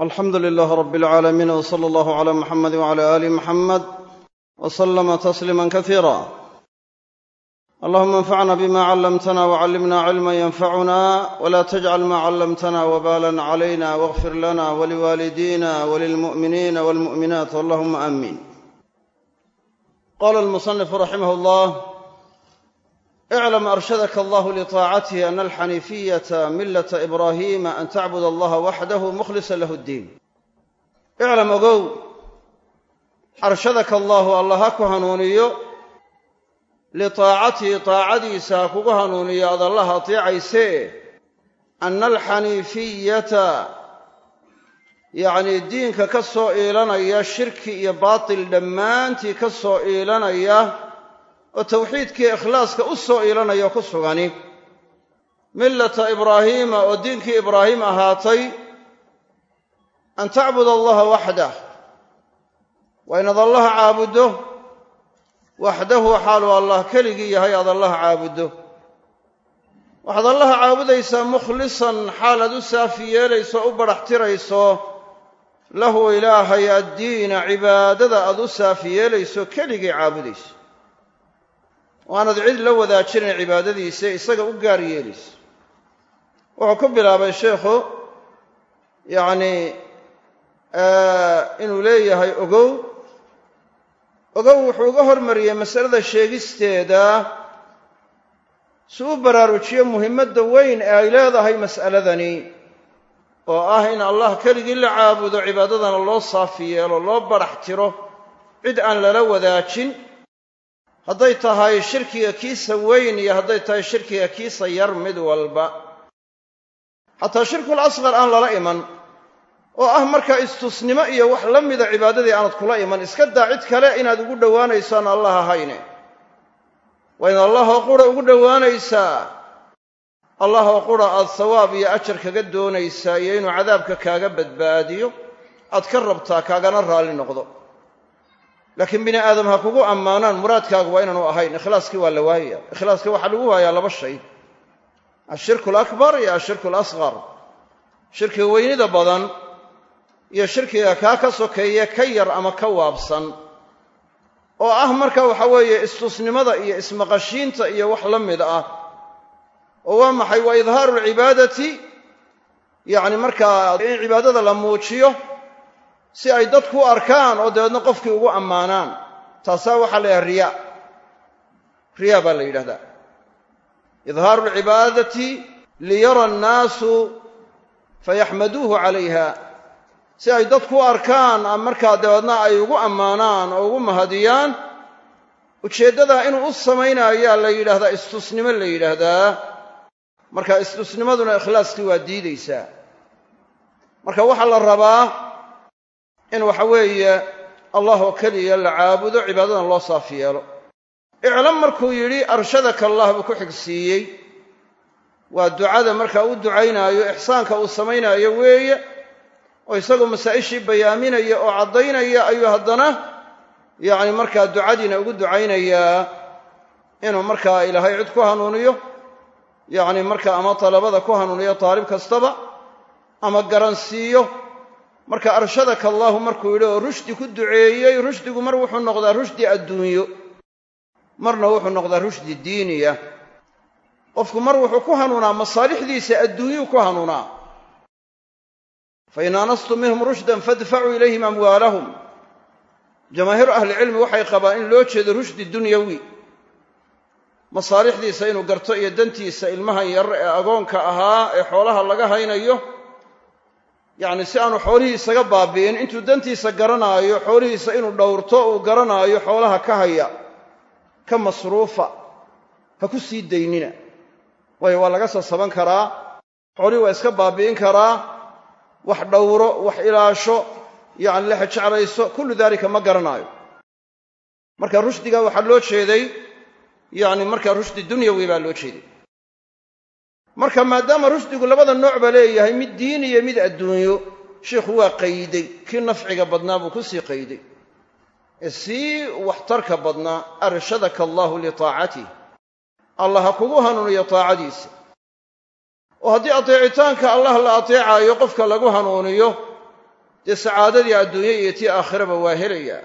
alxamdu lilaah rab alcaalamiin w sala allahu cala muxamedi wcala aali muxamed w slama tasliima kasiira allahuma anfacna bima callamtana wcallimna cilma yanfacuna wla tajcal ma callamtana wbalan calayna wاغfir lana waliwaalidina walilmu'miniina walmu'minaat allahuma amin qala almusanifu raximah llah iclam arshadaka allahu liطaacatihi ana alxaniifiyata milata ibrahima an tacbud allaha waxdahu mukhlisa lahu ddiin iclam ogow arshadaka allahu allah ha ku hanuuniyo litaacatihi taacadiisa ha kugu hanuuniyo ad allaha ateecaysee ana alxaniifiyata yacnii diinka ka soo iilanaya shirki iyo baatil dhammaantii ka soo iilanaya oo tawxiidkii ikhlaaska u soo iilanaya ku sugani. Millata ibraahiima oo diinkii ibraahim ahaatay an tacbud allaha waxdah waa inaad allaha caabuddo waxdahu xaaluu allah keligii yahay aad allaha caabuddo waxaad allaha caabudaysaa mukhlisan xaalaad u saafi yeelayso u badhax tirayso lahu ilaahay addiina cibaadada aad u saafi yeelayso keligii caabudayso waanad cid la wadaajinayn cibaadadiisa isaga u gaar yeelayso wuxuu ku bilaabay sheikhu yacnii inuu leeyahay ogow. Ogow wuxuu uga hormariyey masalada sheegisteeda si u baraarujiyo muhimmadda weyn ee ay leedahay mas'aladani oo ah in allah keligii la caabudo cibaadadana loo saafi yeelo loo badhax tiro cid aan lala wadaajin hadday tahay shirkiga kiisa weyn iyo hadday tahay shirkiga kiisa yar mid walba. Xataa shirkul asqar aan lala iman oo ah markaa istusnimo iyo wax la mida cibaadadii aanad kula iman iska daa cid kale inaad ugu dhowaanayso aan allah ahayne. Waa in allahoo qura ugu dhowaanaysaa allahoo qura aad sawaab iyo ajar kaga doonaysaa iyo inuu cadaabka kaaga badbaadiyo aad ka rabtaa kaagana raalli noqdo laakiin bini aadam ha kugu ammaanaan muraadkaagu waa inaanu ahayn. Ikhlaaskii waa la waayaya ikhlaaska waxaa lagu waayaa laba shay. Ashirku alakbar iyo ashirku alasqar shirkiga weynida badan iyo shirkiga kaa ka sokeeye ka yar ama ka waabsan. Oo ah marka waxa weeye istusnimada iyo ismaqashiinta iyo wax la mid ah. Oo waa maxay? Waa idhaaru alcibaadati yacni markaa in cibaadada la muujiyo si ay dadku u arkaan oo dabeedna qofkii ugu ammaanaan taasaa waxaa la yidhaha riya. Riya baa la yidhahdaa. Idhaaru alcibaadati liyara annaasu fayaxmaduuhu calayha. Si ay dadku u arkaan markaa dabeedna ay ugu ammaanaan oo ugu mahadiyaan ujeeddadaa inuu u samaynaayaa la yidhahdaa istusnimo la yidhaahdaa. Marka istusnimaduna ikhlaaskii waa diidaysaa. Marka waxaa la rabaa in waxa weeye allah oo keliya la caabudo cibaadadan loo saafi yeelo. Iclam markuu yidhi arshadaka allah buu ku xigsiiyey. Waa ducada markaa u ducaynaayo ixsaanka uu samaynaayo weeye oo isagoo masaa'ishii bayaaminaya oo caddaynaya ayuu haddana yacni markaa ducadiina ugu ducaynayaa inuu markaa ilaahay cid ku hanuuniyo yacni markaa ama talabada ku hanuuniyo taalib kastaba ama garansiiyo marka arshadaka allaahu markuu yidhi oo rushdi ku duceeyey rushdigu mar wuxuu noqdaa rushdi adduunyo. Marna wuxuu noqdaa rushdi diiniya. Qofku mar wuxuu ku hanuunaa masaalixdiisa adduunyuu ku hanuunaa. Fain aanastum minhum rushdan fadfacuu ilayhim amwaalahum. Jamaahiiru ahlicilmi waxay qabaan in loo jeedo rushdi dunyawi. Masaalixdiisa inuu garto iyo dantiisa ilmahan yar ee agoonka ahaa ee xoolaha laga haynayo yacni si aanu xoolihii isaga baabi'in intuu dantiisa garanaayo xoolihiisa inuu dhowrto uu garanaayo xoolaha ka haya ka masruufa ha ku sii daynina. Waayo waa laga sasaban karaa xoolihii waa iska baabi'in karaa wax dhowro wax ilaasho yacni la xejeclayso kullu daalika ma garanaayo. Marka rushdiga waxaa loo jeeday yacni markaa rushdi dunyawi baa loo jeeday marka maadaama rushdigu labada nooc ba leeyahay mid diin iyo mid adduunyo sheikhu waa qayday. Kii nafciga badnaa buu ku sii qayday. Ee sii waxtarka badnaa arshadaka allaahu litaacatih allah ha kugu hanuuniyo taacadiisa. Oo haddii ateecitaanka allah la ateecaayo qofka lagu hanuuniyo dee sacaadadii adduunye iyo tii aakhiraba waa helayaa.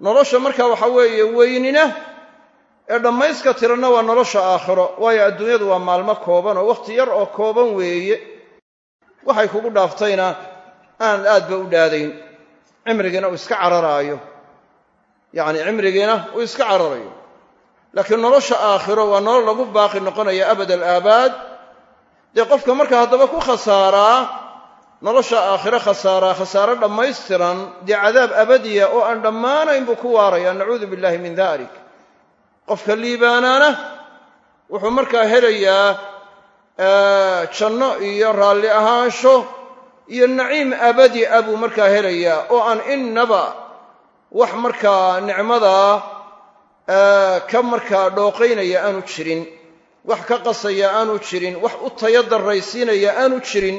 Nolosha markaa waxaa weeye weynina ee dhammayska tiranna waa nolosha aakhiro waayo adduunyadu waa maalmo kooban oo wakhti yar oo kooban weeye. Waxay kugu dhaaftayna aan aadba u dhaadayn cimrigiina uu iska cararaayo. Yacni cimrigiina uu iska cararayo. Laakiin nolosha aakhiro waa nolol lagu baaqi noqonaya abad alaabaad dee qofka marka haddaba ku khasaaraa nolosha aakhiro khasaaraa khasaaro dhammaystiran dee cadaab abadiya oo aan dhammaanayn buu ku waaraya nacuudu billahi min dalik qofka liibaanaana wuxuu markaa helayaa janno iyo raalli ahaansho iyo naciim abadi ah buu markaa helayaa oo aan innaba wax markaa nicmadaa ka markaa dhooqaynaya aanu jirin wax ka qasaya aanu jirin wax u taya darraysiinaya aanu jirin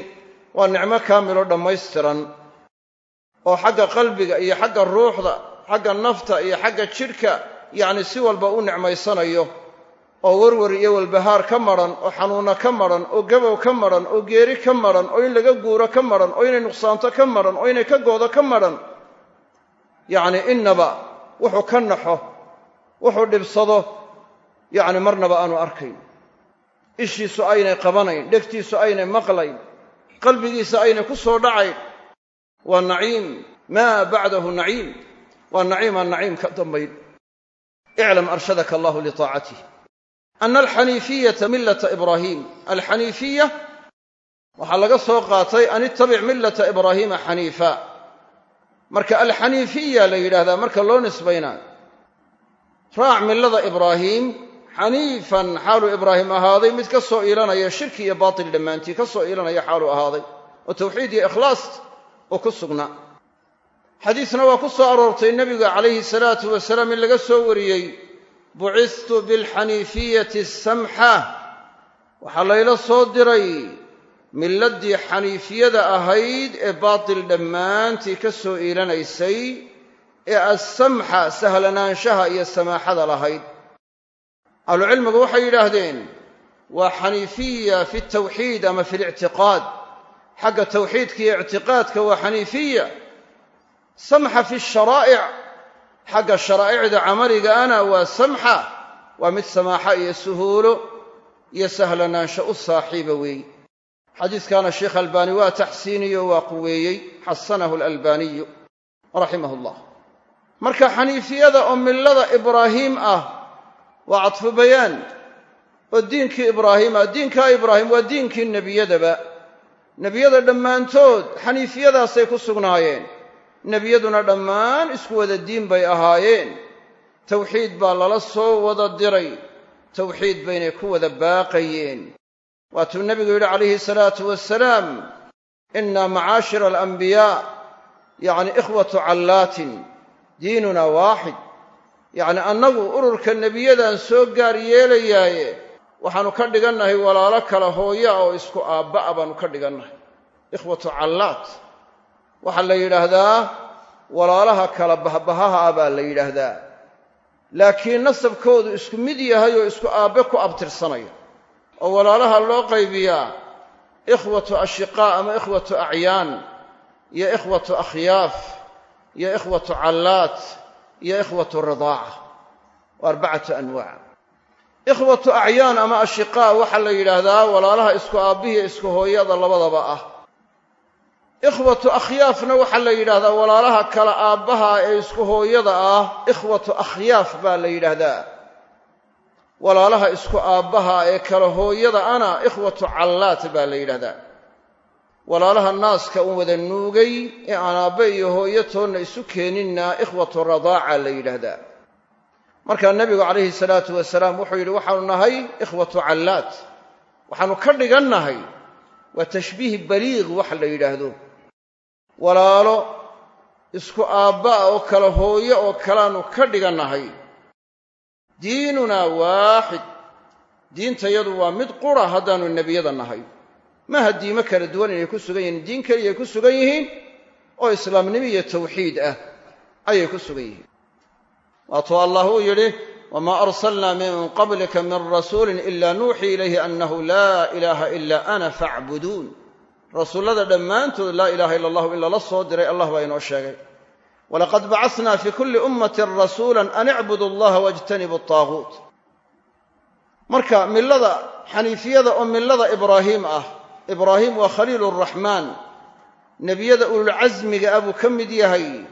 waa nicmo kaamiloo dhammaystiran oo xagga qalbiga iyo xagga ruuxda xagga nafta iyo xagga jidhka yacni si walba u nicmaysanayo oo werwer iyo walbahaar ka madhan oo xanuunna ka madhan oo gabow ka madhan oo geeri ka madhan oo in laga guuro ka madhan oo inay nuqsaanto ka madhan oo inay ka goodo ka madhan yacni innaba wuxuu ka naxo wuxuu dhibsado yacni marnaba aanu arkayn. Ishiisu aynay qabanayn dhegtiisu aynay maqlayn qalbigiisa aynay ku soo dhacayn. Waa naciim. Maa bacdahu naciim. Waa naciimaan naciim ka dambayn iclam arshadaka allahu litaacatih ana alxaniifiyata millata ibraahiim alxaniifiya waxaa laga soo qaatay an ittabic millata ibraahiima xaniifa marka alxaniifiya la yidhaahdaa marka loo nisbaynaayo raac millada ibraahiim xaniifan xaaluu ibraahim ahaaday mid ka soo iilanaya shirki iyo baatil dhammaantii ka soo iilanaya xaaluu ahaaday. Oo tawxiid iyo ikhlaas oo ku sugnaa xadiisna waa ku soo aroortay nebiga calayhi salaatu wasalaam in laga soo wariyey bucistu bilxaniifiyati asamxa waxaa layla soo diray milladdii xaniifiyada ahayd ee baatil dhammaantii ka soo iilanaysay ee assamxa sahlanaanshaha iyo samaaxada lahayd. Ahlucilmigu waxay yidhaahdeen waa xaniifiya fi tawxiid ama fi lictiqaad xagga tawxiidka iyo ictiqaadka waa xaniifiya samxa fi sharaa'ic. Xagga sharaa'icda camaligaana waa samxa. Waa mid samaaxa iyo suhuulo iyo sahlanaansho u saaxiiba weey. Xadiiskaana sheekh albaani waa taxsiiniyo waa quweeyey. Xasanahu alalbaaniyu raximah llah marka xaniifiyada oo millada ibraahiim ah waa cadfu bayaan. Oo diinkii ibraahiim ah. Diinkaa ibraahim waa diinkii nebiyadaba. Nebiyada dhammaantood xaniifiyadaasay ku sugnaayeen nebiyaduna dhammaan isku wada diin bay ahaayeen. Tawxiid baa lala soo wada diray. Tawxiid baynay ku wada baaqayeen. Waatuu nebigu yidhi calayhi salaatu wasalaam innaa macaashira alambiyaa yacni ikhwatu callaatin diinuna waaxid. Yacni annagu ururka nebiyadan soo gaar yeelayaaye waxaannu ka dhigannahay walaalo kale hooya oo isku aabba'a baannu ka dhigannahay. Ikhwatu callaat. Waxaa la yidhaahdaa walaalaha kala bahbahaha ah baa la yidhaahdaa. Laakiin nasabkoodu isku mid yahay oo isku aabbe ku abtirsanaya oo walaalaha loo qaybiyaa ikhwatu ashiqaa ama ikhwatu acyaan iyo ikhwatu akhyaaf iyo ikhwatu callaat iyo ikhwatu ridaaca. Arbacatu anwaac. Ikhwatu acyaan ama ashiqaa waxaa la yidhaahdaa walaalaha isku aabbihiiyo isku hooyada labadaba ah ikhwatu akhyaafna waxaa la yidhahdaa walaalaha kala aabbaha ee isku hooyada ah ikhwatu akhyaaf baa la yidhaahdaa. Walaalaha isku aabbaha ee kala hooyada ana ikhwatu callaat baa la yidhahdaa walaalaha naaska un wada nuugay ee aan aabbe iyo hooyo toonna isu keeninna ikhwatu radaaca la yidhaahdaa. Markaa nebigu calayhi salaatu wasalaam wuxuu yidhi waxaanu nahay ikhwatu callaat. Waxaannu ka dhigannahay waa tashbiih baliiq waxa la yidhaahdo walaalo isku aabba'a oo kala hooyo oo kalaannu ka dhigannahay. Diinunaa waaxid. Diintayadu waa mid qura haddaannu nebiyada nahay. Maaha diimo kala duwan inay ku sugan yihiin diin keliyaay ku sugan yihiin oo islaamnimo iyo tawxiid ah ayay ku sugan yihiin. Waatuu allah uu yidhi wamaa arsalnaa min qablika min rasuulin ila nuuxii ilayhi annahu laa ilaaha ila ana faacbuduun rasuullada dhammaantood laa ilaaha ila allahu in lala soo diray allah baa inoo sheegay. Walaqad bacasnaa fi kulli ummatin rasuulan an icbudu allaha wajtanibu ataaguut marka millada xaniifiyada oo millada ibraahiim ah ibraahiim waa khaliilu raxmaan. Nebiyada ululcasmiga ah buu ka mid yahay.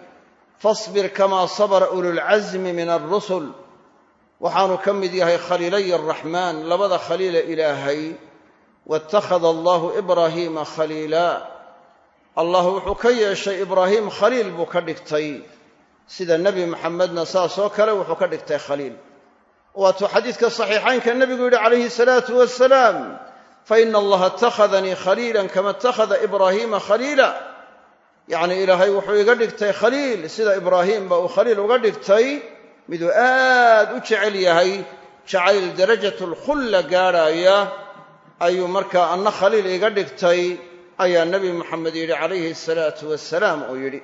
Fasbir kamaa sabara ululcasmi min alrusul waxaanu ka mid yahay khaliilay araxmaan labada khaliile ilaahay waittakhada allahu ibraahiima khaliila allah wuxuu ka yeeshay ibraahiim khaliil buu ka dhigtay sida nebi maxamedna saasoo kale wuxuu ka dhigtay khaliil waatuu xadiidka saxiixaynka nebigu yidhi calayhi salaatu wasalaam faina allaha ittakhadanii khaliilan kama ittakhada ibraahiima khaliila yacnii ilaahay wuxuu iga dhigtay khaliil sida ibraahiimba uu khaliil uga dhigtay miduu aad u jecel yahay jacayl darajatulkhulla gaadhaaya ayuu markaa anna khaliil iga dhigtay ayaa nebi moxamed yidhi calayhi asalaatu wasalaam uu yidhi.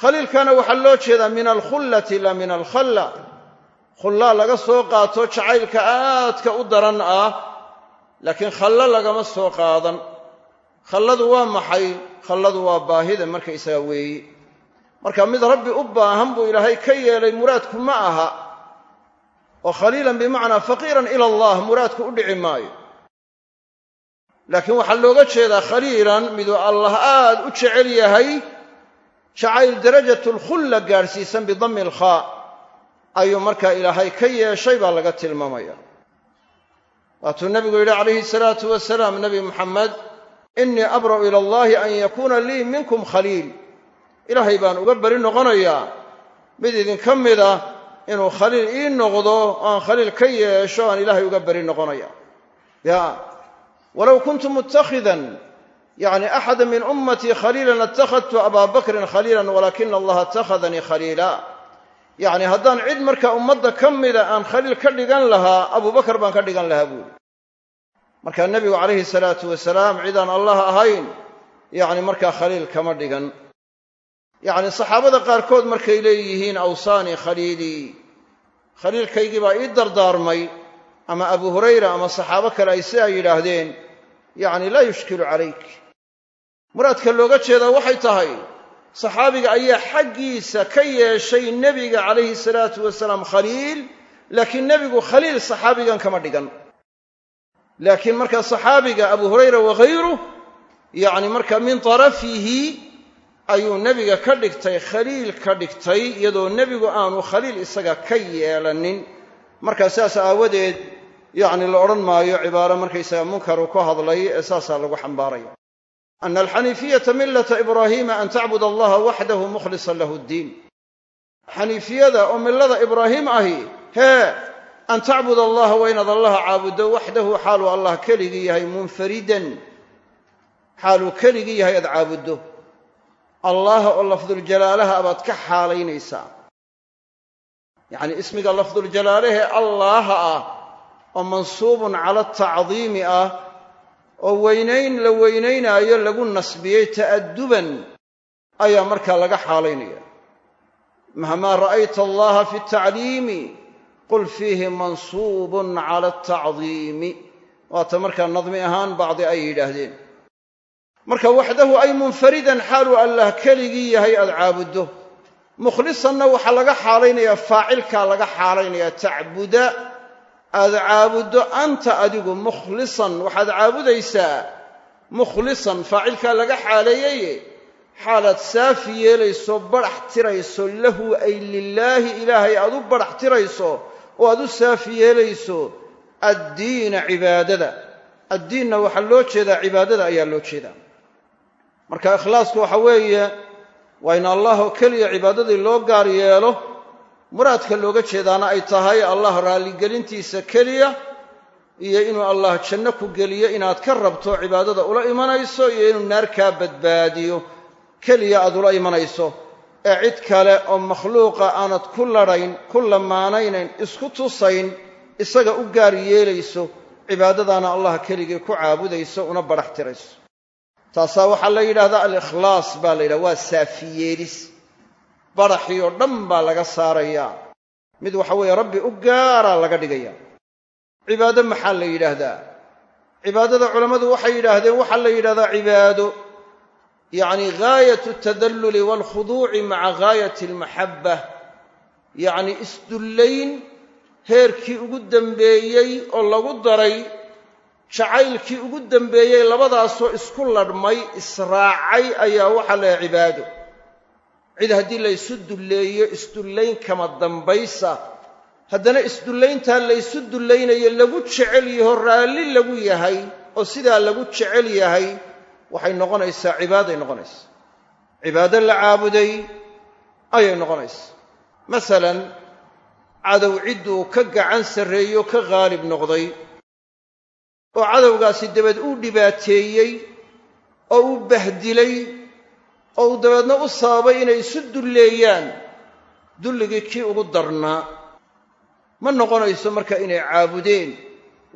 Khaliilkana waxaa loo jeedaa min alkhullati la min alkhalla. Khullaa laga soo qaato jacaylka aadka u daran ah laakiin khallo lagama soo qaadan. Khalladu waa maxay? Khalladu waa baahida markaysaga weeye marka mid rabbi u baahan buu ilaahay ka yeelay muraadku ma aha. Oo khaliilan bimacnaa faqiiran ila allah muraadku u dhici maayo laakiin waxaa looga jeedaa khaliilan miduu allah aad u jecel yahay jacayl darajatulkhulla gaadhsiisan bidammi alkhaa ayuu markaa ilaahay ka yeeshay baa laga tilmaamaya. Waatuu nebigu yidhi calayhi salaatu wasalaam nebi muxamed innii abra'u ila allahi an yakuuna lii minkum khaliil. Ilaahay baan uga beri noqonayaa mid idinka mida inuu khaliil ii noqdo oo aan khaliil ka yeesho aan ilaahay uga beri noqonaya ya walow kuntu mutakhidan yani axada min ummatii khaliilan latakhadtu abaa bakrin khaliilan walaakina allaha itakhadanii khaliila yacni haddaan cid markaa ummadda ka mida aan khaliil ka dhigan lahaa abubakar baan ka dhigan lahaa buuri markaa nebigu calayhi salaatu wasalaam cidaan allah ahayn yacni markaa khaliil kama dhigan yacni saxaabada qaarkood markay leeyihiin awsaanii khaliilii khaliilkaygii baa ii dardaarmay ama abu hurayra ama saxaabo kale ay sidaa yidhaahdeen yacni laa yushkilu calayk. Muraadka looga jeedaa waxay tahay saxaabiga ayaa xaggiisa ka yeeshay nebiga calayhi salaatu wasalaam khaliil laakiin nebigu khaliil saxaabigan kama dhigan. Laakiin markaa saxaabiga abu hurayra waghayruh yacni marka min tarafihi ayuu nebiga ka dhigtay khaliil ka dhigtay iyadoo nebigu aanu khaliil isaga ka yeelanin. Markaa saas aawadeed yacni la odhan maayo cibaaro markaysaga munkaru ku hadlay ee saasaa lagu xambaaraya. Ana alxaniifiyata millata ibraahiima an tacbud allaha waxdahu mukhlisan lahu ddiin xaniifiyada oo millada ibraahiim ahi hee an tacbud allaha waa inaad allaha caabuddo waxdahu xaaluu allah keligii yahay munfaridan. Xaaluu keligii yahay aad caabuddo allaha oo lafduljalaalaha abaad ka xaalaynaysaa. Yacnii ismiga lafduljalaalahe allaaha ah oo mansuubun cala atacdiimi ah oo weynayn la weynaynaayo lagu nasbiyey ta'adduban ayaa markaa laga xaalaynaya. Mahmaa ra'ayta allaha fi tacliimi qul fiihi mansuubun cala atacdiimi waata markaa nadmi ahaan bacdi ay yidhaahdeen. Marka waxdahu ay munfaridan xaaluu allah keligii yahay aad caabuddo mukhlisanna waxaa laga xaalaynayaa faacilkaa laga xaalaynayaa tacbuda aad caabuddo anta adigu mukhlisan waxaad caabudaysaa mukhlisan faacilkaa laga xaaleeyeye xaalaad saafi yeelayso badhax tirayso lahu ay lilaahi ilaahay aad u badhax tirayso oo aad u saafi yeelayso addiina cibaadada. Addiinna waxaa loo jeedaa cibaadada ayaa loo jeedaa. Marka ikhlaasku waxa weeye waa in allah oo keliya cibaadadii loo gaar yeelo muraadka looga jeedaana ay tahay allah raalligelintiisa keliya iyo inuu allah janno ku geliyo inaad ka rabto cibaadada ula imanayso iyo inuu naar kaa badbaadiyo. Keliya aad ula imanayso. Ee cid kale oo makhluuqa aanad ku ladhayn ku lamaanaynayn isku tusayn isaga u gaar yeelayso cibaadadaana allah keligii ku caabudayso una badhax tirayso taasaa waxaa la yidhahdaa alikhlaas baa la yidhahda waa saafiyeelis badhaxii oo dhan baa laga saarayaa mid waxa weeye rabbi u gaaraa laga dhigaya. Cibaado maxaa la yidhaahdaa? Cibaadada culammadu waxay yidhaahdeen waxaa la yidhahdaa cibaado. Yacni gaayatu altadalluli waalkhuduuci maca gaayati almaxabba. Yacni isdullayn heerkii ugu dembeeyey oo lagu daray jacaylkii ugu dembeeyey labadaasoo isku ladhmay israacay ayaa waxaa layahay cibaado cid haddii laysu dulleeyo isdullayn kama dambaysa. Haddana isdullayntaa laysu dullaynayo lagu jecel yaho raalli lagu yahay oo sidaa lagu jecel yahay waxay noqonaysaa cibaaday noqonaysaa cibaado la caabuday ayay noqonaysaa masalan cadow cidduu ka gacan sarreeyo ka qaalib noqday oo cadowgaasi dabeed uu dhibaateeyey oo uu bahdilay oo uu dabeedna u sababay inay isu dulleeyaan? Dulligii kii ugu darnaa ma noqonayso marka inay caabudeen.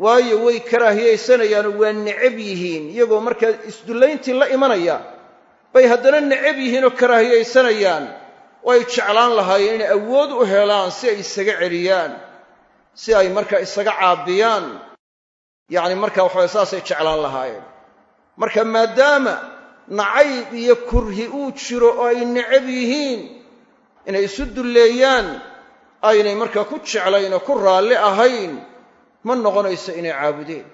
Waayo way karaahiyaysanayaanoo waa necab yihiin. Iyagoo markaa isdullayntii la imanaya bay haddana necab yihiin oo karaahiyaysanayaan. Oo ay jeclaan lahaayeen inay awood u helaan si ay isaga celiyaan si ay markaa isaga caabiyaan. Yacni marka waxabay saasay jeclaan lahaayeen. Marka maadaama nacayb iyo kurhi uu jiro oo ay necab yihiin inay isu dulleeyaan aynay markaa ku jeclayn oo ku raalli ahayn ma noqonayso inay caabudeen.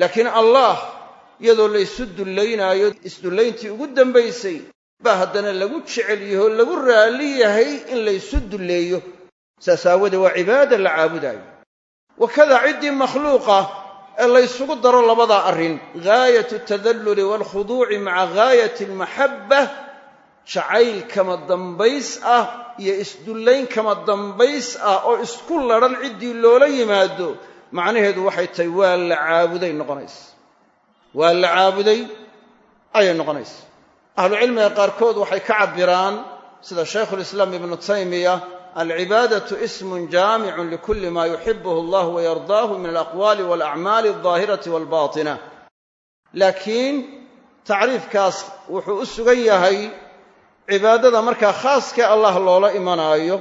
Laakiin allah iyadoo la ysu dullaynaayo isdullayntii ugu dambaysay baa haddana lagu jecel yaho lagu raalli yahay in laysu dulleeyo. Saas aawoodee waa cibaada la caabudaayo. Wakadaa ciddii makhluuqa ee laysugu daro labadaa arrin gaayatu altadalluli waalkhuduuci maca gaayati almaxabba jacayl kama dambays ah iyo isdullayn kama dambays ah oo isku ladhan ciddii loola yimaado macnaheedu waxay tahay waa la caabuday noqonaysa waa la caabuday ayay noqonaysa ahlucilmiga qaarkood waxay ka cabbiraan sida shaykhulislaam ibnu taymiya alcibaadatu ismun jaamicun likulli maa yuxibuhu allah wayardaahu min alaqwaali walacmaali aldaahirati walbaatina laakiin tacriifkaas wuxuu u sugan yahay cibaadada markaa khaaskee allah loola imanaayo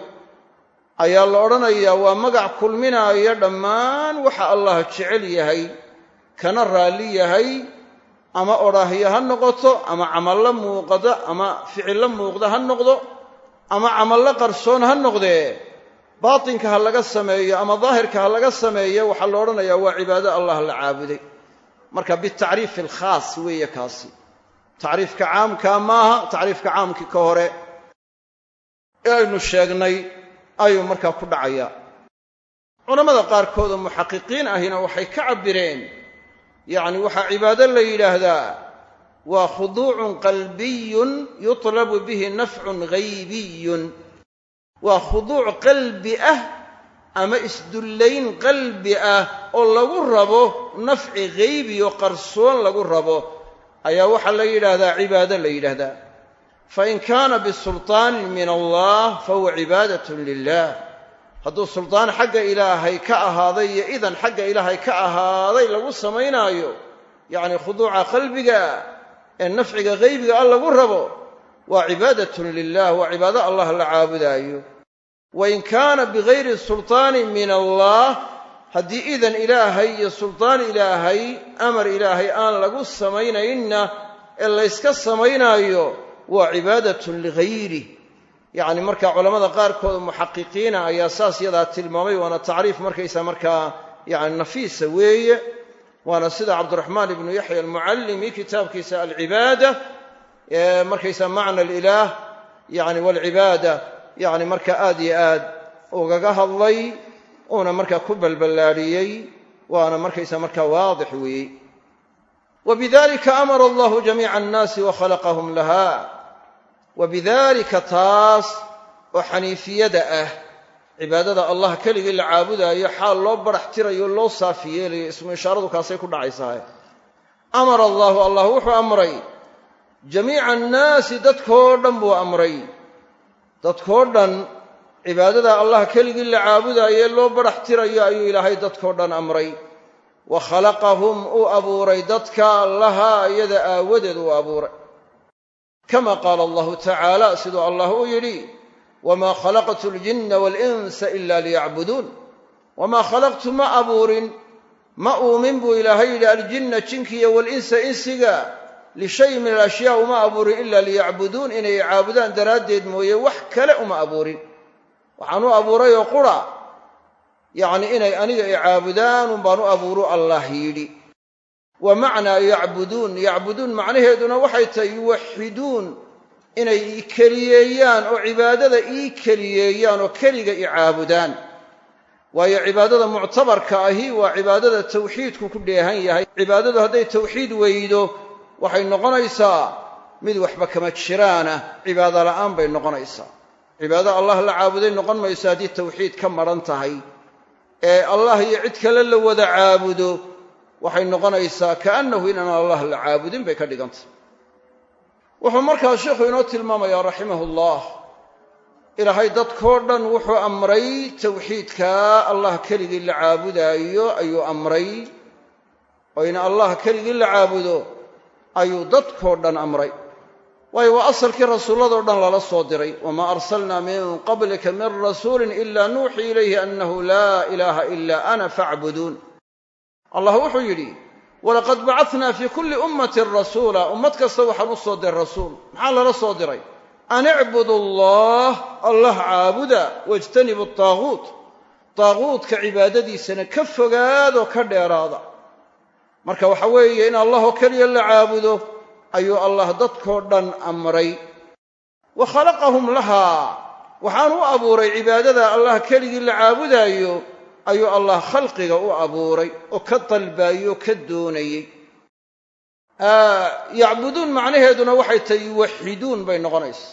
ayaa la odhanayaa waa magac kulminaaya dhammaan waxa allah jecel yahay kana raalli yahay ama odhaahyo ha noqoto ama camallo muuqada ama ficillo muuqda ha noqdo ama camallo qarsoon ha noqdee baatinka ha laga sameeyo ama daahirka ha laga sameeyo waxaa la odhanayaa waa cibaado allah la caabuday. Marka bitacriifi alkhaas weeye kaasi. Tacriifka caamkaa maaha tacriifka caamkii ka hore. Ee aynu sheegnay ayuu markaa ku dhacayaa culammada qaarkood oo muxaqiqiin ahina waxay ka cabbireen yacni waxaa cibaado la yidhaahdaa waa khuduucun qalbiyun yutlabu bihi nafcun ghaybiyun. Waa khuduuc qalbi ah ama isdullayn qalbi ah oo lagu rabo nafci ghaybiyo qarsoon lagu rabo ayaa waxaa la yidhaahdaa cibaado la yidhaahdaa. Fain kaana bisulطaanin min allah fahuwa cibaadatun lilah hadduu suldaan xagga ilaahay ka ahaaday iyo idan xagga ilaahay ka ahaaday lagu samaynaayo yacni khuduuca qalbiga ee nafciga haybiga ah lagu rabo waa cibaadatun lilah waa cibaado allah la caabudaayo. Wain kaana bigayri sulطaanin min allah haddii idan ilaahay iyo suldaan ilaahay amar ilaahay aan lagu samaynayna ee layska samaynaayo waa cibaadatun lighayrih yacni markaa culammada qaarkood muxaqiqiina ayaa saas yadaa tilmaamay waana tacriif markaysa markaa yani nafiisa weeye waana sida cabdiraxmaan ibnu yaxya almucallimi kitaabkiisa alcibaada ee markaysa macna alilaah yani walcibaada yani marka aad iyo aad ugaga hadlay uuna markaa ku balballaadhiyey waana markaysa markaa waadix weeye wabidalika amara allahu jamiica annaasi wa khalaqahum laha wabidalika taas oo xaniifiyada ah cibaadada allah keligii la caabudaayo xaal loo barax tirayo loo saafi yeelayo ismu ishaaradu kaasay ku dhacaysaa amara allaahu allah wuxuu amray. Jamiica annaasi dadkoo dhan buu amray. Dadkoo dhan cibaadada allah keligii la caabudaayo loo barax tirayo ayuu ilaahay dadkoo dhan amray. Wa khalaqahum uu abuuray dadka lahaa iyada aawadeed uu abuuray. Kama qaala allahu tacaala siduu allah u yidhi wamaa khalaqtu aljinna waalinsa ila liyacbuduun wamaa khalaqtu ma abuurin ma uumin buu ilaahay yidhi aljinna jinkiiyo walinsa insiga lishay min alashyaa uma abuurin ila liyacbuduun inay caabudaan daraaddeed mooye wax kale uma abuurin waxaan u abuuray oo qura yacni inay aniga i caabudaan unbaan u abuuru allah yidhi wa macnaa yacbuduun yacbuduun macnaheeduna waxay tahay yuwaxiduun inay ii keliyeeyaan oo cibaadada ii keliyeeyaan oo keliga i caabudaan. Waayo cibaadada muctabarka ahi waa cibaadada tawxiidku ku dheehan yahay. Cibaadadu hadday tawxiid weydo waxay noqonaysaa mid waxba kama jiraanah cibaado la'aan bay noqonaysaa. Cibaado allah la caabuday noqon mayso haddii tawxiid ka madhan tahay. Ee allah iyo cid kale la wada caabudo waxay noqonaysaa kaannahu inaan allah la caabudin bay ka dhigantah wuxuu markaa sheikhu inoo tilmaamayaa raximahullah. Ilaahay dadkoo dhan wuxuu amray tawxiidkaa allah keligii la caabudaayo ayuu amray. Oo in allah keligii la caabudo ayuu dadkoo dhan amray. Waayo waa asalkii rasuulladoo dhan lala soo diray. Wamaa arsalnaa min qablika min rasuulin ila nuuxii ilayhi annahu laa ilaaha ila ana facbuduun allah wuxuu yidhi walaqad bacadnaa fii kulli ummatin rasuula. Ummad kasta waxaan u soo diray rasuul. Maxaa lala soo diray? An icbudu allah allah caabuda wajtanibu taaguut taaguutka cibaadadiisana ka fogaadoo ka dheeraada. Marka waxa weeye in allahoo keliya la caabudo ayuu allah dadkoo dhan amray. Wa khalaqahum lahaa. Waxaan u abuuray cibaadada allah keligii la caabudaayo ayuu allah khalqiga u abuuray oo ka dalbaayey oo ka doonayey. Yacbuduun macnaheeduna waxay tahay yuwaxiduun bay noqonaysa.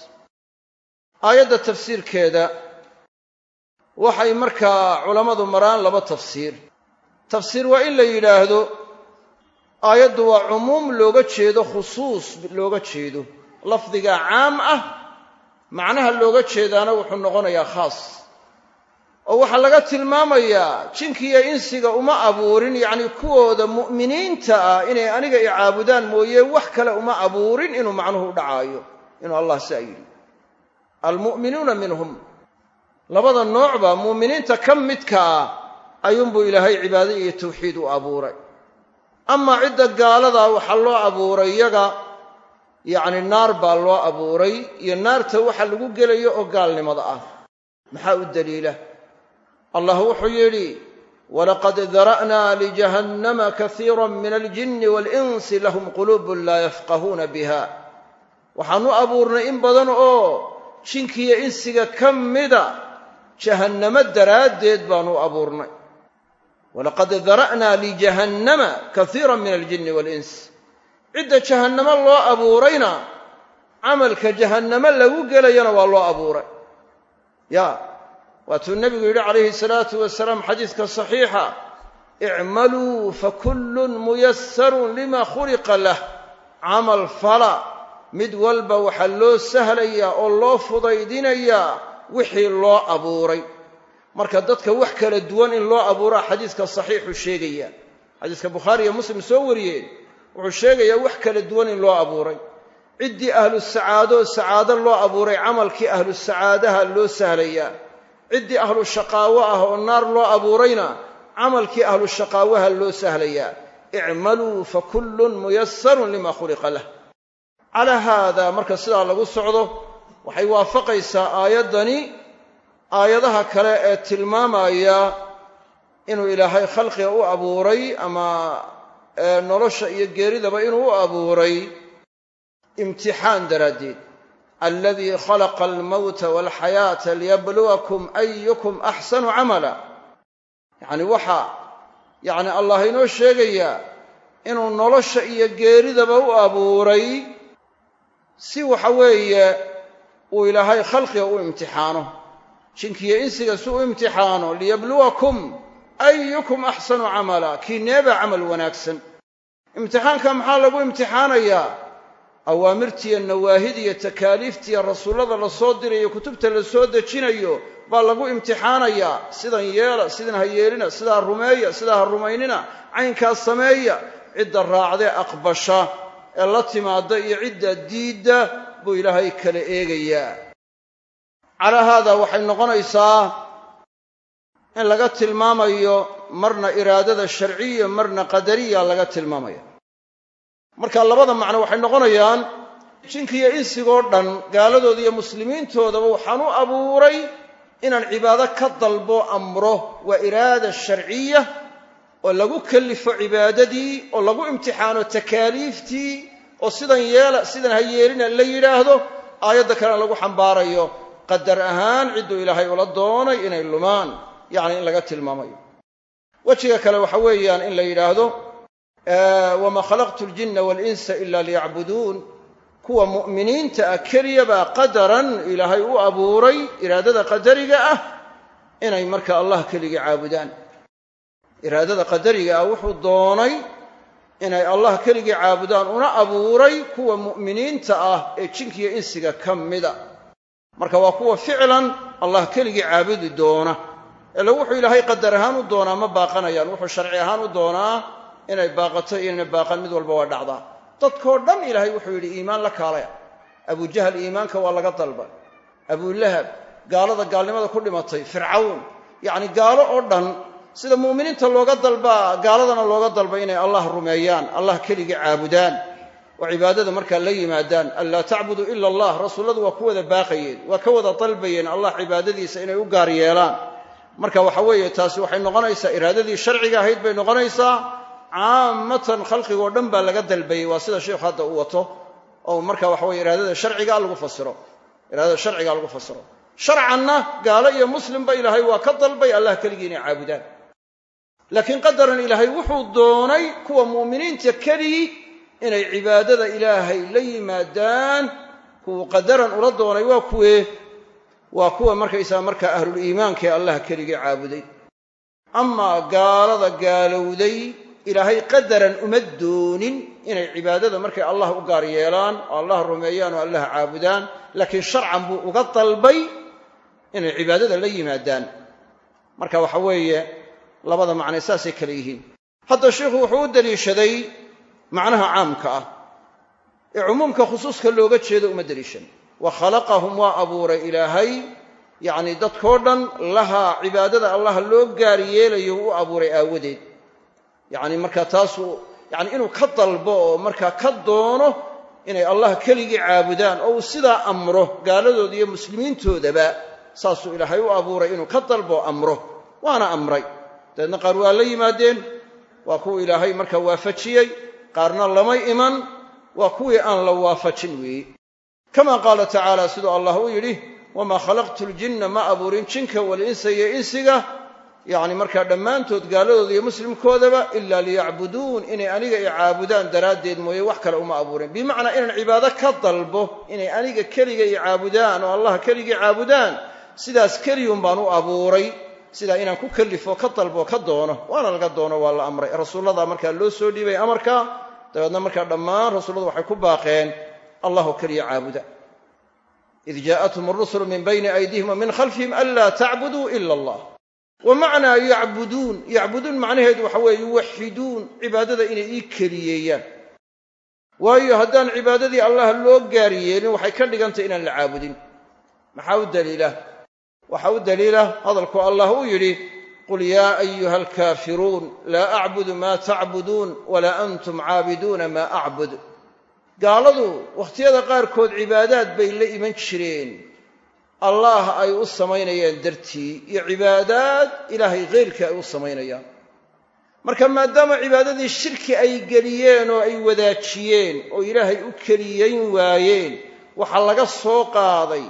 Aayadda tafsiirkeeda waxay markaa culammadu maraan laba tafsiir. Tafsiir waa in la yidhaahdo aayaddu waa cumuum looga jeedo khusuus looga jeedo. Lafdiga caam ah macnaha looga jeedaana wuxuu noqonayaa khaas oo waxaa laga tilmaamayaa jinkiiyo insiga uma abuurin yacni kuwooda mu'miniinta ah inay aniga i caabudaan mooye wax kale uma abuurin inuu macnuhu u dhacaayo inuu allah saa yidhi. Almu'minuuna minhum. Labada noocba mu'miniinta ka midka ah ayuunbuu ilaahay cibaado iyo tawxiid u abuuray. Amaa cidda gaaladaa waxaa loo abuuray yaga yacni naar baa loo abuuray iyo naarta waxa lagu gelayo oo gaalnimada ah. Maxaa u daliila allah wuxuu yidhi walaqad dara'naa lijahannama kasiira min aljinni waalinsi lahum quluubun laa yafqahuuna biha. Waxaan u abuurnay in badan oo jinkiyo insiga ka mida jahannamo daraaddeed baan u abuurnay. Walaqad dara'naa lijahannama kasiira min aljinni waalins cidda jahannamo loo abuurayna camalka jahannamo lagu gelayana waa loo abuuray waatuu nebigu yidhi calayhi salaatu wasalaam xadiiska saxiixa icmaluu fakullun muyasarun lima khuliqa lah. Camal fala mid walba waxaa loo sahlayaa oo loo fudaydinayaa wixii loo abuuray. Marka dadka wax kala duwan in loo abuuraa xadiiska saxiixu sheegaya. Xadiiska bukhaari iyo muslim soo wariyeen wuxuu sheegayaa wax kala duwan in loo abuuray. Ciddii ahlu sacaado sacaado loo abuuray camalkii ahlu sacaadaha loo sahlayaa ciddii ahlu shaqaawo ah oo naar loo abuurayna camalkii ahlu shaqaawaha loo sahlayaa. Icmaluu fakullun muyasarun lima khuliqa lah. Calaa haada marka sidaa lagu socdo waxay waafaqaysaa aayaddani aayadaha kale ee tilmaamaya inuu ilaahay khalqiga u abuuray ama nolosha iyo geeridaba inuu u abuuray. Imtixaan daraaddeed aladii khalaqa almowta walxayaata liyabluwakum ayukum axsanu camala yacni waxa yacni allah inoo sheegayaa inuu nolosha iyo geeridaba u abuuray si waxa weeye uu ilaahay khalqiga u imtixaano jinkiyo insiga si u imtixaano liyabluwakum ayukum axsanu camala kiineeba camal wanaagsan imtixaanka maxaa lagu imtixaanayaa awaamirtiiyo nawaahidiyo takaaliiftiiyo rasuullada la soo dirayo kutubta la soo dejinayo baa lagu imtixaanayaa sidan yeela sidan ha yeelina sidaa rumeeya sidaa ha rumaynina caynkaas sameeya. Cidda raacdee aqbasha ee la timaadda iyo cidda diidda buu ilaahay kala eegayaa. Calaa haada waxay noqonaysaa in laga tilmaamayo marna iraadada sharciya marna qadariya laga tilmaamaya marka labada macno waxay noqonayaan jinkiiyo insigoo dhan gaaladooda iyo muslimiintoodaba waxaan u abuuray inaan cibaado ka dalbo amro waa iraada sharciya oo lagu kellifo cibaadadii oo lagu imtixaano takaaliiftii oo sidan yeela sidan ha yeelina la yidhaahdo aayadda kalena lagu xambaarayo qadar ahaan cidduu ilaahay ula doonay inay lumaan yacni in laga tilmaamayo. Wejiga kale waxa weeyaan in la yidhaahdo wamaa khalaqtu ljinna waalinsa ila liyacbuduun kuwa mu'miniinta ah keliyabaa qadaran ilaahay u abuuray iraadada qadariga ah inay marka allah keligii caabudaan. Iraadada qadariga ah wuxuu doonay inay allah keligii caabudaan una abuuray kuwa mu'miniinta ah ee jinkiyo insiga ka mida. Marka waa kuwa ficlan allah keligii caabudi doona. Ila wuxuu ilaahay qadar ahaan u doonaa ma baaqanayaan. Wuxuu sharci ahaan u doonaa inay baaqato iyo inay baaqan mid walba waa dhacdaa. Dadkoo dhan ilaahay wuxuu yidhi iimaan la kaalaya. Abujahal iimaanka waa laga dalbay abulahab gaalada gaalnimada ku dhimatay. Fircawn yacni gaalo oo dhan sida mu'miniinta looga dalbaa gaaladana looga dalbay inay allah rumeeyaan allah keligii caabudaan oo cibaadada markaa la yimaadaan. An laa tacbudu ila allah. Rasuulladu waa ku wada baaqayeen waa ka wada dalbayeen allah cibaadadiisa inay u gaar yeelaan. Marka waxa weeye taasi waxay noqonaysaa iraadadii sharciga ahayd bay noqonaysaa caamatan khalqigoo dhan baa laga dalbayey. Waa sida sheikhu hadda uu wato oo marka waxa weye iraadada sharciga lagu fasiro. Iraadada sharciga lagu fasiro. Sharcanna gaalo iyo muslimba ilaahay waa ka dalbay allah keligii inay caabudaan. Laakiin qadaran ilaahay wuxuu doonay kuwa mu'miniinta keligii inay cibaadada ilaahay la yimaadaan. Kuwuu qadaran ula doonay waa kuwee waa kuwa markaysaga markaa ahluliimaanka ee allah keligii caabuday amaa gaalada gaalowday ilaahay qadaran uma doonin inay cibaadada markay allah u gaar yeelaan oo allah rumeeyaan oo allah caabudaan laakiin sharcan buu uga dalbay inay cibaadada la yimaadaan. Marka waxa weeye labada macnay saasay kale yihiin. Hadda sheikhu wuxuu u deliishaday macnaha caamka ah ee cumuumka khusuuska looga jeedo uma deliishan. Wa khalaqahum waa abuuray ilaahay. Yacni dadkoo dhan lahaa cibaadada allah loo gaar yeelayo u abuuray aawadeed yacni markaa taasuu yacni inuu ka dalbo oo markaa ka doono inay allah keligii caabudaan oo uu sidaa amro gaaladooda iyo muslimiintoodaba saasuu ilaahay u abuuray inuu ka dalbo amro waana amray. Dabeedna qaar waa la yimaadeen waa kuwa ilaahay markaa waafajiyey qaarna lamay iman waa kuwii aan la waafajin weeye kama qaala tacaala siduu allah u yidhi wamaa khalaqtu ljinna ma abuurin jinka walinsa iyo insiga yacni markaa dhammaantood gaaladooda iyo muslimkoodaba ilaa liyacbuduun inay aniga i caabudaan daraaddeed mooye wax kale uma abuurin. Bimacnaa inaan cibaado ka dalbo inay aniga keliga i oo allah keligii caabudaan sidaas keliyun baan u abuuray. Sidaa inaan ku kellifo ka dalbo ka doono waana laga doono waa la amray. Rasuulladaa markaa loo soo dhiibay amarka dabeedna markaa dhammaan rasuulladu waxay ku baaqeen allahu keliya caabuda. Id jaa'athum arusulu min bayni aydihim wa min khalfihim anlaa tacbuduu ila allah wa macnaa yacbuduun. Yacbuduun macnaheedu waxa weeye yuwaxiduun. Cibaadada inay ii keliyeeyaan. Waayo haddaan cibaadadii allah loo gaar yeelin waxay ka dhigantay inaan la caabudin. Maxaa u daliila? Waxaa u daliila hadalku allah uu yidhi qul yaa ayuha alkaafiruun laa acbudu maa tacbuduun walaa antum caabiduuna maa acbud. Gaaladu wakhtiyada qaarkood cibaadaad bay la iman jireen allah ay u samaynayaan dartii iyo cibaadaad ilaahay khayrkii ay u samaynayaan. Marka maadaama cibaadadii shirki ay geliyeen oo ay wadaajiyeen oo ilaahay u keliyayn waayeen waxaa laga soo qaaday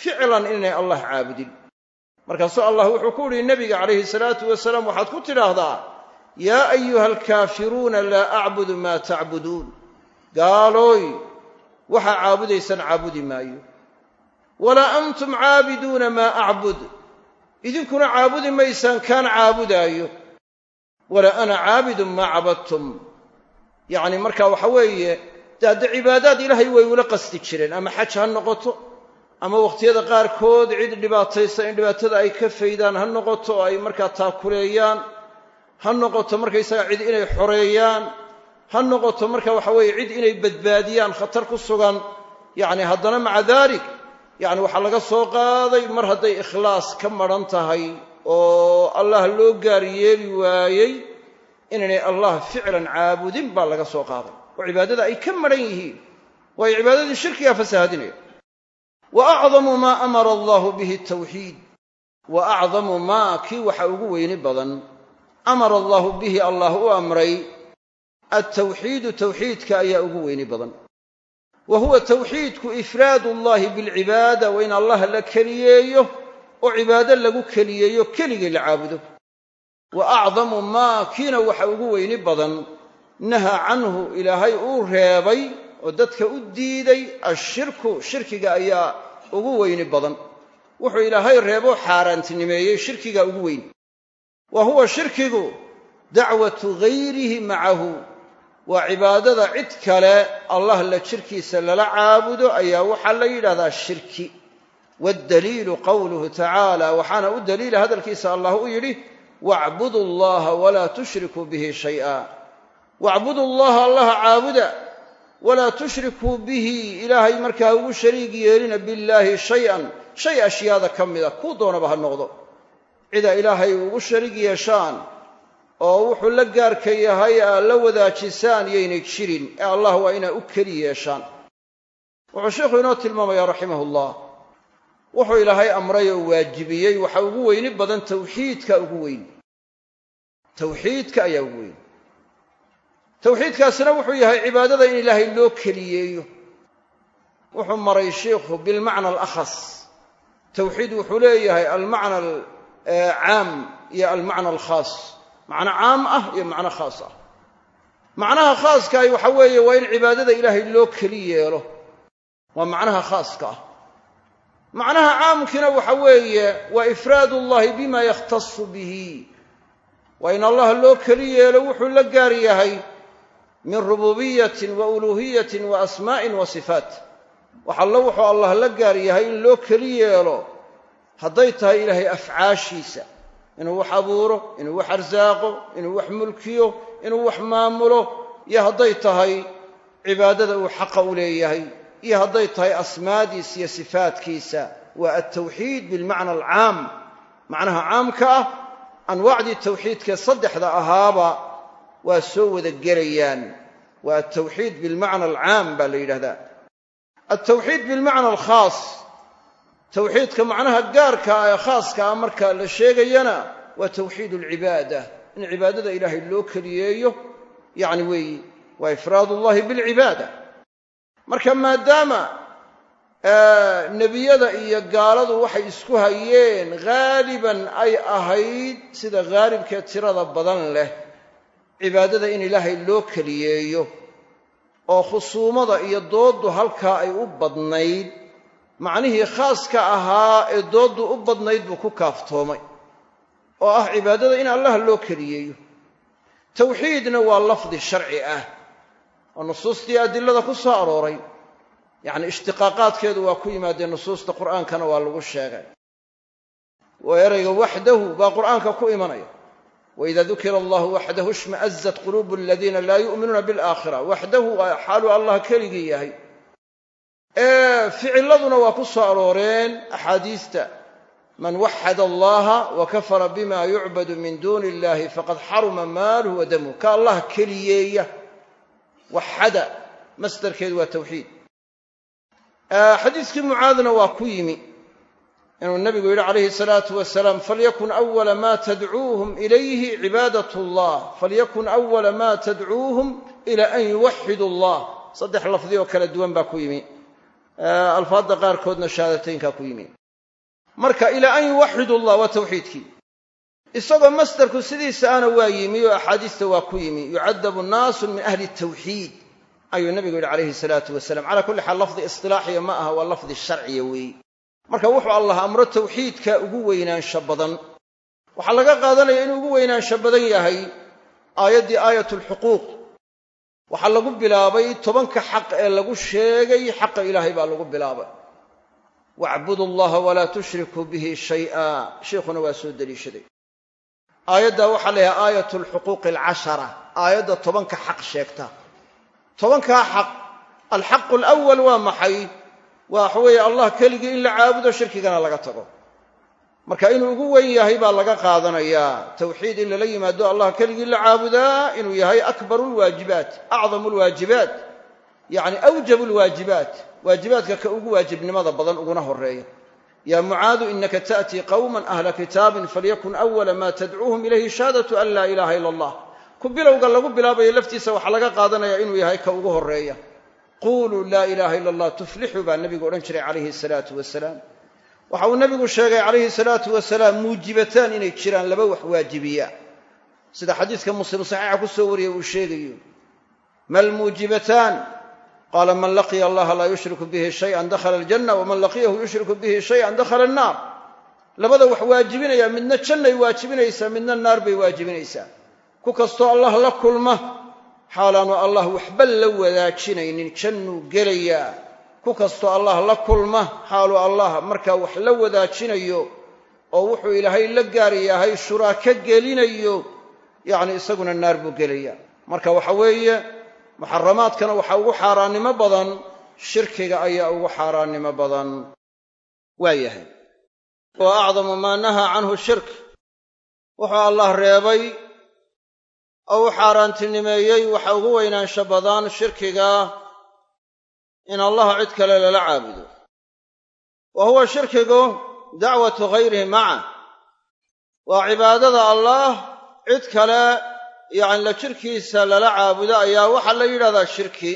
ficlan inay allah caabudin. Markaasuu allah wuxuu ku uhi nebiga calayhi salaatu wasalaam waxaad ku tidhaahdaa yaa ayuha alkaafiruuna laa acbudu maa tacbuduun gaalooy waxaa caabudaysaan caabudi maayo walaa antum caabiduuna maa acbud. Idinkuna caabudi maysaan kaan caabudaayo. Walaa ana caabidun maa cabadtum. Yacni marka waxa weeye de cibaadaad ilaahay way ula qasdi jireen ama xaj ha noqoto ama wakhtiyada qaarkood cid dhibaataysa in dhibaatada ay ka faydaan ha noqoto oo ay markaa taakuleeyaan ha noqoto markaysaga cid inay xoreeyaan ha noqoto marka waxa weeye cid inay badbaadiyaan khatar ku sugan yacni haddana maca daalik yacni waxaa laga soo qaaday mar hadday ikhlaas ka madran tahay oo allah loo gaar yeeli waayey inaynay allah ficlan caabudin baa laga soo qaaday. Oo cibaadada ay ka madhan yihiin. Waayo cibaadadii shirkigaa fasahaadinaya wa acdamu maa amara allahu bihi tawxiid wa acdamu maa kii waxa ugu weyni badan. Amara allahu bihi allah u amray. Altawxiidu tawxiidka ayaa ugu weyni badan wa huwa tawxiidku ifraadu allahi bilcibaada waa in allah la keliyeeyo oo cibaado lagu keliyeeyo keligii la caabudo. Wa acdamu maa kiina waxa ugu weyni badan nahaa canhu ilaahay uu reebay oo dadka u diiday ashirku shirkiga ayaa ugu weyni badan. Wuxuu ilaahay reebo xaaraantinimeeyey shirkiga ugu weyn. Wa huwa shirkigu dacwatu gayrihi macahu waa cibaadada cid kale allah la jirkiisa lala caabudo ayaa waxaa la yidhahdaa shirki. Waddaliilu qowluhu tacaala waxaana u daliila hadalkiisa allah u yidhi wacbudu allaha walaa tushrikuu bihi shay'a. Wacbudu allaha allaha caabuda walaa tushrikuu bihi. Ilaahay markaa ugu shariig yeelina billaahi shay-an shay ashyaada ka mida kuu doonaba ha noqdo. Cida ilaahay ugu shariig yeeshaan oo wuxuu la gaarka yahay aad la wadaajisaan yaynay jirin. Ee allah waa inaa u keli yeeshaan. Wuxuu sheikhu inoo tilmaamayaa raximahullah. Wuxuu ilaahay amray oo waajibiyey waxa ugu weyni badan tawxiidka ugu weyn. Tawxiidka ayaa ugu weyn. Tawxiidkaasina wuxuu yahay cibaadada in ilaahay loo keliyeeyo. Wuxuu maray sheikhu bilmacna alakhas. Tawxiid wuxuu leeyahay almacna alcaam iyo almacna alkhaas macno caam ah iyo macno khaas ah. Macnaha khaaskaahi waxa weeye waa in cibaadada ilaahay loo keli yeelo. Waa macnaha khaaska ah. Macnaha caamkiina waxa weeye waa ifraad ullahi bima yakhtasu bihi. Waa in allah loo keli yeelo wuxuu la gaar yahay min rububiyatin wa uluuhiyatin wa asmaa'in wa sifaat. Wax allo wuxuu allah la gaar yahay in loo keli yeelo. Hadday tahay ilaahay afcaashiisa inuu wax abuuro inuu wax arsaaqo inuu wax mulkiyo inuu wax maamulo iyo hadday tahay cibaadada uu xaqa u leeyahay iyo hadday tahay asmaadiisa iyo sifaadkiisa waa altawxiid bilmacna alcaam. Macnaha caamka ah anwaacdii tawxiidkee saddexda ahaaba waa soo wada gelayaan. Waa altawxiid bilmacna alcaam baa la yidhahdaa. Altawxiid bilmacna alkhaas tawxiidka macnaha gaarka ah ee khaaska ah marka la sheegayana waa tawxiid alcibaada in cibaadada ilaahay loo keliyeeyo yacni weeyi waa ifraad ullahi bilcibaada marka maadaama nebiyada iyo gaaladu waxay isku hayeen haaliban ay ahayd sida haalibkee tirada badan leh. Cibaadada in ilaahay loo keliyeeyo oo khusuumada iyo dooddu halkaa ay u badnayd macnihii khaaska ahaa ee dooddu u badnayd buu ku kaaftoomay oo ah cibaadada in allah loo keliyeeyo tawxiidna waa lafdi sharci ah oo nusuustii adilada ku soo arooray. Yacni ishtiqaaqaadkeedu waa ku yimaadeen nusuusta qur'aankana waa lagu sheegay. Oo erayga waxdahu baa qur'aanka ku imanaya. Waida dukira allahu waxdahu ishma'azat quluubu aladiina laa yu'minuuna bilaakhira waxdahu xaaluu allah keligii yahay ficiladuna waa ku soo arooreen axaadiista. Man waxad allaha wa kafara bima yucbadu min duuni illahi faqad xaruma maaluhu wa damuh ka allah keliyeeya waxada masdarkeedu waa tawxiid. Xadiiskii mucaadna waa ku yimi. Inuu nabigu yidhi calayhi salaatu wasalaam falyakun awala ma tadcuuhum ilayhi cibaadat allah falyakun awala ma tadcuuhum ila an yuwaxidu allah saddex lafdi oo kala duwan baa ku yimi alfaadda qaarkoodna shahaadateynkaa ku yimi marka ilaa an yuwaxidu allah waa tawxiidkii. Isagoo masdarku sidiisa ana waa yimi oo axaadiista waa ku yimi yucadabu naasun min ahli tawxiid ayuu nabigu yidhi calayhi salaatu wasalaam. Calaa kulli xaal lafdi istilaaxiya ma aha waa lafdi sharciya weeye marka wuxuu allah amro tawxiidka ugu weynaansha badan. Waxaa laga qaadanaya inuu ugu weynaansha badan yahay aayaddii aayat alxuquuq waxaa lagu bilaabay tobanka xaq ee lagu sheegay xaqa ilaahay baa lagu bilaabay. Wacbudu allaha walaa tushrikuu bihi shay'a. Sheikhuna waa soo deliishaday. Aayaddaa waxaa la yidhaha aayat alxuquuqi alcashara. Aayadda tobanka xaq sheegta. Tobankaa xaq alxaqu alawal waa maxay? Waxa weeye allah keligii in la caabudo shirkigana laga tago marka inuu ugu weyn yahay baa laga qaadanayaa tawxiid in lala yimaado allah keligii la caabudaa inuu yahay akbaru lwaajibaat acdamu lwaajibaat yacni awjabu lwaajibaat waajibaadka ka ugu waajibnimada badan uguna horreeya yaa mucaadu inaka ta'tii qawman ahla kitaabin falyakun awala ma tadcuuhum ilayhi shahaadatu an laa ilaaha ila allah ku bilowga lagu bilaabayo laftiisa waxaa laga qaadanaya inuu yahay ka ugu horreeya quuluu laa ilaaha ila allah tuflixuu baa nebigu odhan jiray calayhi salaatu wasalaam waxa uu nebigu sheegay calayhi salaatu wasalaam muujibataan inay jiraan laba wax waajibiya. Sida xadiiska muslim saxiixa ku soo wariyey uu sheegayo. Malmuujibataan qaala man laqiya allaha laa yushriku bihi shayan dakhala aljanna waman laqiyahu yushriku bihi shayan dakhala annaar. Labada wax waajibinaya midna jannay waajibinaysaa midna naar bay waajibinaysaa. Ku kastoo allah la kulma xaalaanu allah waxba la wadaajinaynin jannuu gelayaa ku kastoo allah la kulma xaalu allah markaa wax la wadaajinayo oo wuxuu ilaahay la gaar yahay shuraako gelinayo yacni isaguna naar buu gelaya marka waxa weeye muxaramaadkana waxaa ugu xaaraannimo badan shirkiga ayaa ugu xaaraannimo badan waa yahay. Wa acdamu maa nahaa canhu shirk. Wuxuu allah reebay oo u xaaraantinimeeyey waxa ugu weynaansho badan shirkiga in allaha cid kale lala caabudo. Wa huwa shirkigu dacwatu ghayrihi maca. Waa cibaadada allah cid kale yacni la jirkiisa lala caabudo ayaa waxaa la yidhahdaa shirki.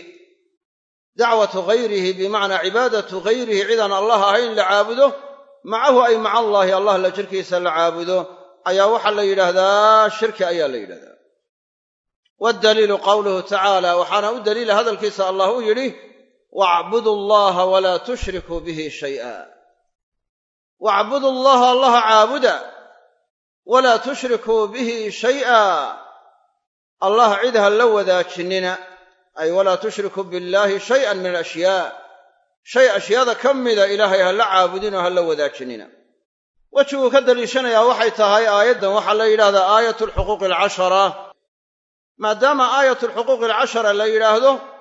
Dacwatu ghayrihi bimacnaa cibaadatu ghayrihi cidaan allah ahayn la caabudo macahu ay maca allaahi allah la jirkiisa la caabudo ayaa waxaa la yidhaahdaa shirki ayaa la yidhahdaa. Waddaliilu qawluhu tacaala waxaana u daliila hadalkiisa allah u yidhi wacbudu allaha walaa tushrikuu bihi shay'a wacbudu allaha allaha caabuda walaa tushrikuu bihi shay'a allah cid ha la wadaajinina ay walaa tushrikuu billaahi shay'an min alashyaa shay ashyaada ka mida ilaahay ha la caabudinoo ha la wadaajinina wejiguu ka daliishanayaa waxay tahay aayaddan waxaa la yidhahdaa aayatu alxuquuqi alcashara maadaama aayatu alxuquuqi alcashara la yidhaahdo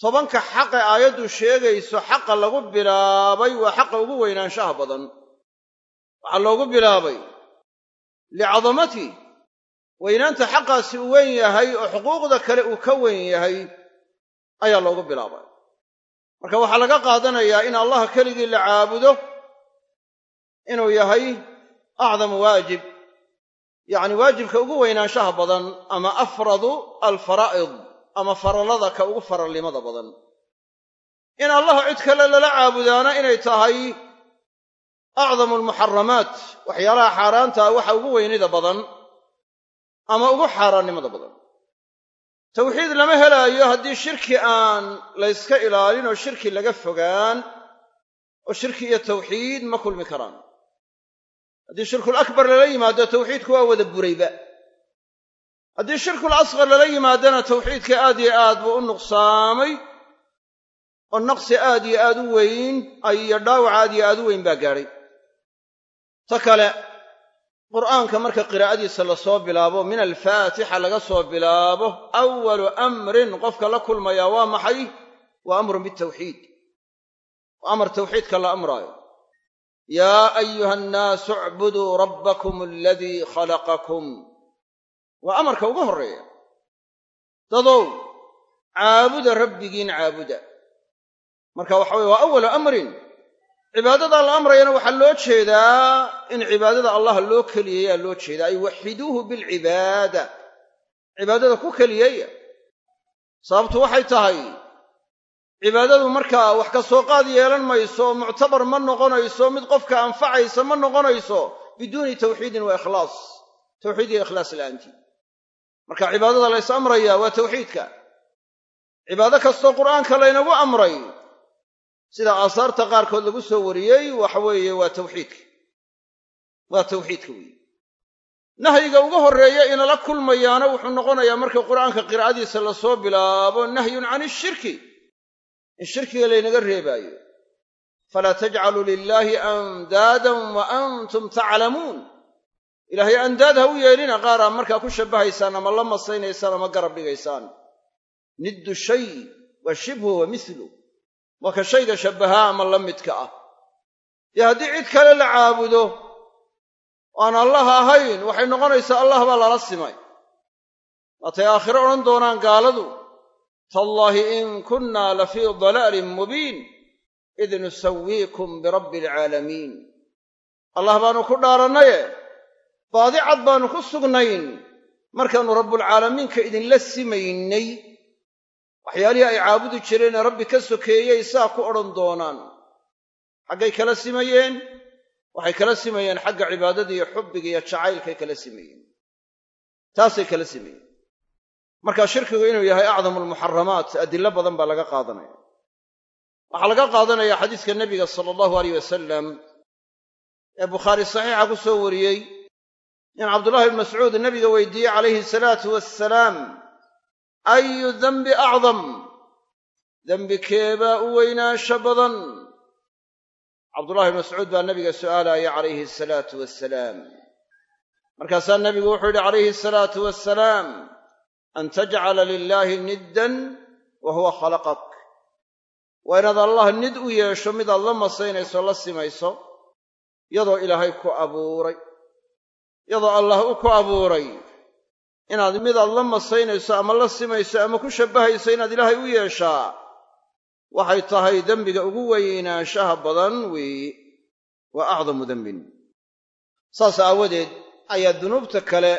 tobanka xaqe aayaddu sheegayso xaqa lagu bilaabay waa xaqa ugu weynaanshaha badan. Waxaa loogu bilaabay licadamatii weynaanta xaqaasi uu weyn yahay oo xuquuqda kale uu ka weyn yahay ayaa loogu bilaabay. Marka waxaa laga qaadanayaa in allah keligii la caabudo inuu yahay acdamu waajib yacni waajibka ugu weynaanshaha badan ama afradu alfaraa'id ama farallada ka ugu faralnimada badan. In allah cid kale lala caabudaana inay tahay acdamu almuxaramaat waxyaalaha xaaraantaa waxa ugu weynida badan ama ugu xaaraannimada badan. Tawxiid lama helaayo haddii shirki aan layska ilaalin oo shirki laga fogaan oo shirki iyo tawxiid ma kulmi karaan. Haddii shirkul akbar lala yimaado tawxiidku waa wada burayba haddii shirkul asqar lala yimaadona tawxiidka aad iyo aad buu u nuqsaamay oo naqsi aad iyo aad u weyn iyo dhaawac aad iyo aad u weyn baa gaadhay. Ta kale qur'aanka marka qiraa'adiisa la soo bilaabo min alfaatixa laga soo bilaabo awalu amrin qofka la kulmayaa waa maxay? Waa amrun bitawxiid waa amar tawxiidka la amraayo. Yaa ayuha annaasu icbuduu rabbakum aladii khalaqakum waa amarka ugu horreeya. Dadow caabuda rabbigiin caabuda. Marka waxa weye waa awalu amrin. Cibaadada la amrayana waxaa loo jeedaa in cibaadada allah loo keliyeeyaa loo jeedaa. Ay waxiduuhu bilcibaada cibaadada ku keliyeeya. Sababtu waxay tahay cibaadadu markaa wax ka soo qaad yeelan mayso muctabar ma noqonayso mid qofka anfacaysa ma noqonayso biduuni tawxiidin wa ikhlaas. Tawxiid iyo ikhlaas la'aantii marka cibaadada lays amrayaa waa tawxiidka. Cibaado kastoo qur'aanka laynagu amray sida aasaarta qaarkood lagu soo wariyey waxa weeye waa tawxiidka. Waa tawxiidka weeye nahyiga ugu horreeya inala kulmayaana wuxuu noqonayaa marka qur'aanka qiraa'adiisa la soo bilaabo nahyun can ishirki in shirkiga laynaga reebaayo. Falaa tajcaluu lilaahi andaadan wa antum taclamuun ilaahay andaad ha u yeelina qaaraa markaa ku shabbahaysaan ama la masaynaysaan ama garab dhigaysaan. Niddu shay wa shibhu wa mithlu. Waa ka shayga shabbahaa ama la midka ah. Dee haddii cid kale la caabudo aan allah ahayn waxay noqonaysaa allah baa lala simay. Waatay aakhiro odhan doonaan gaaladu tallaahi in kunnaa la fii dalaalin mubiin id nusawiikum birabbi alcaalamiin allah baanu ku dhaarannaye baadi cad baanu ku sugnayn. Markaannu rabbulcaalamiinka idinla simaynay waxyaalihii ay caabudi jireenee rabbi ka sokeeyey saa ku odhan doonaan. Xaggay kala simayeen waxay kala simayeen xagga cibaadada iyo xubbiga iyo jacaylkay kala simayeen. Taasay kala simayeen. Marka shirkigu inuu yahay acdamu almuxaramaat adillo badan baa laga qaadanaya. Waxaa laga qaadanaya xadiiska nebiga sala allahu aleyh wasalam ee bukhaari saxiixa ku soo wariyey in cabdullahi bn mascuud nebiga weydiiyey calayhi salaatu wassalaam ayu dembi acdam? Dembi keebaa u weynaansho badan. Cabdullahi bn mascuud baa nebiga su'aalaya calayhi asalaatu wassalaam. Markaasaa nebigu wuxuu yidhi calayhi asalaatu wassalaam an tajcala lilaahi niddan wa huwa khalaqak. Waa inaad allah nid u yeesho midaad la masaynayso la simayso yadoo ilaahay ku abuuray yadoo allah u ku abuuray. Inaad midaad la masaynayso ama la simayso ama ku shabbahayso inaad ilaahay u yeeshaa waxay tahay dembiga ugu weynaanshaha badan weeye waa acdamu dembin. Saas aawadeed ayaa dunuubta kale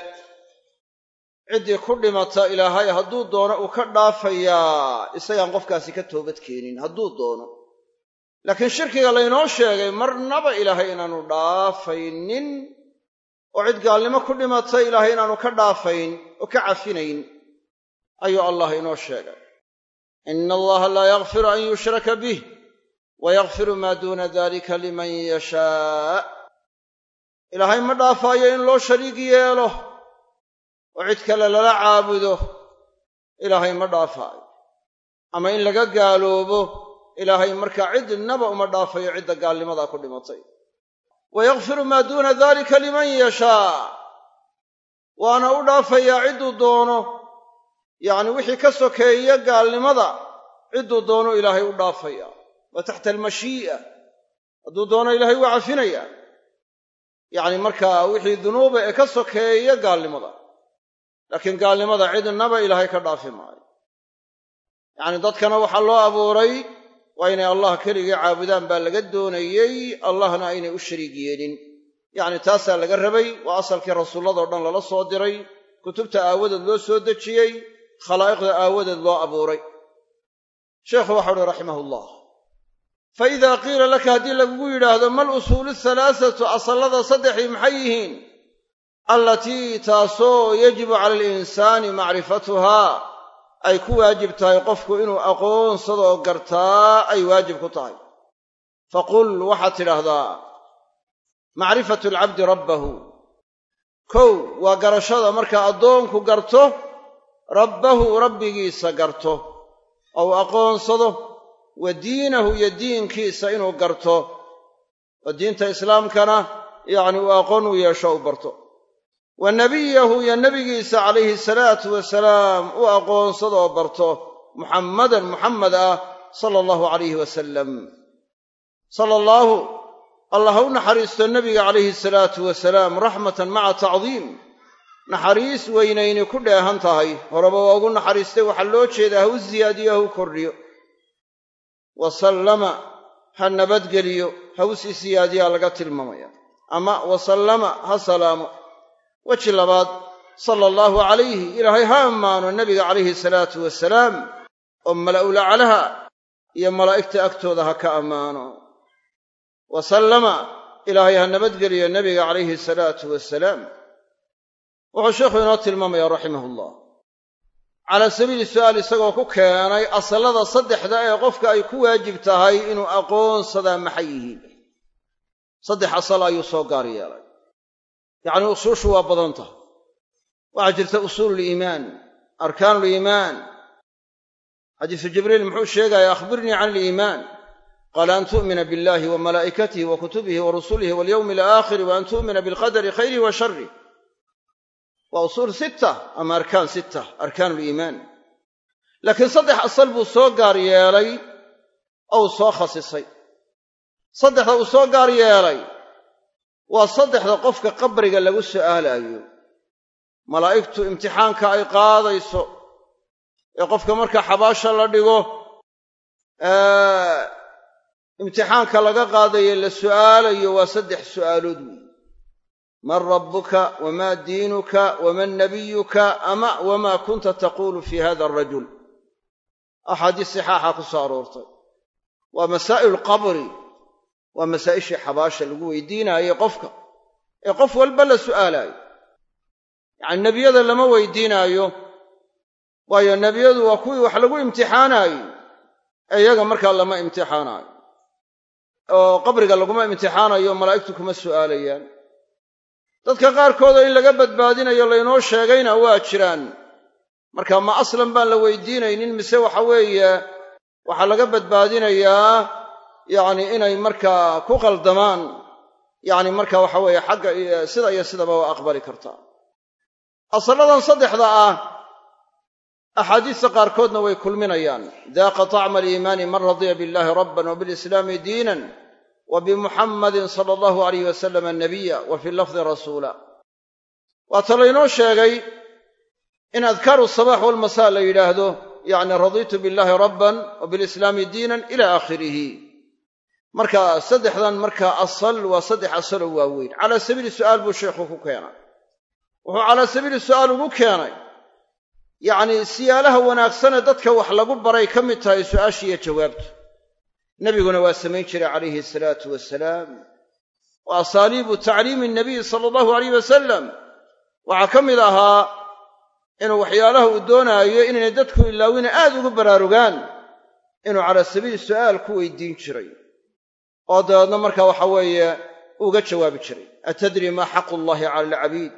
ciddii ku dhimata ilaahay hadduu doono uu ka dhaafayaa isagaan qofkaasi ka toobad keenin hadduu doono. Laakiin shirkiga laynoo sheegay marnaba ilaahay inaanu dhaafaynin oo cid gaalnimo ku dhimata ilaahay inaanu ka dhaafayn oo ka cafinayn ayuu allah inoo sheegay. Ina allaha laa yakfiru an yushraka bih wa yakfiru maa duuna dalika liman yashaa ilaahay ma dhaafaayo in loo shariig yeelo oo cid kale lala caabudo ilaahay ma dhaafaayo. Ama in laga gaaloobo ilaahay markaa cidnaba uma dhaafayo cidda gaalnimadaa ku dhimatay wa yakfiru maa duuna dalika liman yashaa waana u dhaafayaa cidduu doono yacni wixii ka sokeeya gaalnimada cidduu doono ilaahay u dhaafaya waa taxta almashii'a hadduu doono ilaahay waa cafinaya yacni markaa wixii dunuuba ee ka sokeeya gaalnimada laakiin gaalnimada cidnaba ilaahay ka dhaafi maayo yacni dadkana waxaa loo abuuray waa inay allah keligii caabudaan baa laga doonayey allahna aynay u shariig yeelin yacni taasaa laga rabay waa asalkii rasuulladoo dhan lala soo diray kutubta aawadeed loo soo dejiyey khalaa'iqda aawadeed loo abuuray. Sheekhu waxau uhi raximah ullah fa idaa qiila laka haddii lagugu yidhaahdo mal usuulu halaasatu asallada saddexii maxay yihiin? Allatii taasoo yajibu cala alinsaani macrifatuhaa ay ku waajib tahay qofku inuu aqoonsado oo gartaa ay waajib ku tahay. Faqul waxaad tidhaahdaa macrifatu alcabdi rabbahu. Kow waa garashada markaa addoonku garto rabbahu rabbigiisa garto ou aqoonsado wa diinahu iyo diinkiisa inuu garto. Oo diinta islaamkana yacni uu aqoon u yeesho u barto wa nebiyahu iyo nebigiisa calayhi salaatu wasalaam u aqoonsado oo barto muxammadan muxammed ah sala allahu calayhi wasalam sala allaahu allah ha u naxariisto nebiga calayhi salaatu wasalaam raxmatan maca tacdiim. Naxariis weynayni ku dheehan tahay. Horeba waa ugu naxariistay waxaa loo jeedaa ha u siyaadiyo ha u kordhiyo. Wa sallama ha nabadgeliyo ha siyaadiyaa laga tilmaamaya. Ama wa sallama ha salaamo weji labaad sala allaahu calayhi ilaahay ha ammaano nebiga calayhi salaatu wasalaam oo mala'ulaclaha iyo malaa'igta agtooda ha ka ammaano. Wa sallama ilaahay ha nabadgeliyo nebiga calayhi salaatu wasalaam wuxuu sheikhu inoo tilmaamaya raximahullah. Calaa sabiili su'aal isagoo ku keenay asallada saddexda ee qofka ay ku waajib tahay inuu aqoonsadaa maxay yihiin. Saddex asal ayuu soo gaar yeelay yacnii usuushu waa badan tahay. Waxaa jirta usuululiimaan arkaanuliimaan xadiisu jibriil muxuu sheegaya akhbirnii can aliimaan qaala an tu'mina billahi wa malaa'ikatihi wa kutubihi wa rusulihi walyowmi alaakhiri wa an tu'mina bilqadari khayrihi wa sharih waa usuul sitta ama arkaan sitta arkaanuliimaan laakiin saddex asal buu soo gaar yeelay ou soo khasisay. Saddexda uu soo gaar waa saddexda qofka qabriga lagu su'aalaayo. Malaa'igtu imtixaanka ay qaadayso. Ee qofka marka xabaasha la dhigo imtixaanka laga qaadayo la su'aalayo waa saddex su'aalood weeye man rabbuka wamaa diinuka waman nabiyuka ama wamaa kunta taquulu fi hada arajul axaadiis sixaaxa ku soo aroortay. Waa masaa'ilu qabri waa masaa'ishii xabaasha lagu weydiinaayo qofka. Ee qof walba la su'aalaayo. Yacani nebiyada lama weydiinaayo. Waayo nebiyadu waa kuwii wax lagu imtixaanaayo. Ee iyaga markaa lama imtixaanaayo. Oo qabriga laguma imtixaanayo malaa'igtu kuma su'aalayaan. Dadka qaarkoodoo in laga badbaadinayo laynoo sheegayna waa jiraan. Marka ma aslan baan la weydiinaynin mise waxa weeye waxaa laga badbaadinayaa yacni inay markaa ku qaldamaan yacni marka waxa weeye xagga sida iyo sidaba waa aqbali kartaa asalladan saddexda ah axaadiista qaarkoodna way kulminayaan. Daaqa tacma aliimaani man radiya billahi rabban wa bilislaami diinan wa bimuxammadin sala allahu alayh wasalama nabiya wa fi lafdi rasuula. Waata laynoo sheegay in adkaaru sabax walmasaa la yidhaahdo yacni radiitu billahi rabban wa bilislaami diinan ila aakhirihi marka saddexdan markaa asal waa saddex asaloo waaweyn. Calaa sabiili su'aal buu sheikhu ku keenay. Wuxuu calaa sabiili su'aal ugu keenay. Yacnii siyaalaha wanaagsanee dadka wax lagu baray ka mid tahay su'aashiiyo jawaabtu. Nebiguna waa samayn jiray calayhi asalaatu wasalaam wa asaaliibu tacliimi nabiyi sala allahu alayh wasalam waxaa ka mid ahaa inuu waxyaalaha uu doonaayo inaynay dadku ilaawina aad ugu baraarugaan inuu calaa sabiili su'aal ku weydiin jiray oo dabeedna markaa waxa weeye uga jawaabi jiray atadri maa xaqu llahi cala alcabiid?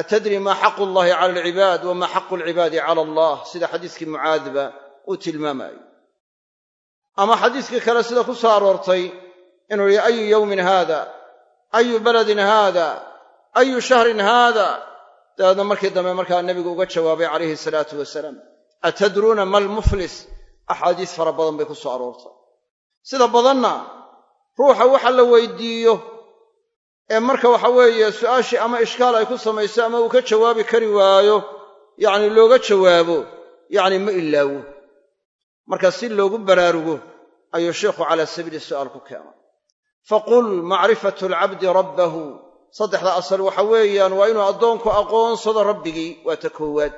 Atadri maa xaqu llahi cala alcibaad wamaa xaqu alcibaadi cala allah? Sida xadiiskii mucaadba uu tilmaamayo ama xadiiskii kale sida ku soo aroortay inuu yihi ayu yowmin haada? Ayu baladin haada? Ayu shahrin haada? Dabeedna markii dambe markaa nebigu uga jawaabay calayhi salaatu wasalaam atadruuna ma almuflis? Axaadiis fara badan bay ku soo aroortay. Sida badanna ruuxa waxa la weydiiyo ee marka waxa weeye su'aashii ama ishkaal ay ku samayso ama uu ka jawaabi kari waayo yacni looga jawaabo yacni ma ilaawo. Marka si loogu baraarugo ayuu sheikhu calaa sabiili su'aal ku keenay. Faqul macrifatu alcabdi rabbahu. Saddexda asal waxa weeyaan waa inuu addoonku aqoonsado rabbigii waa ta koowaad.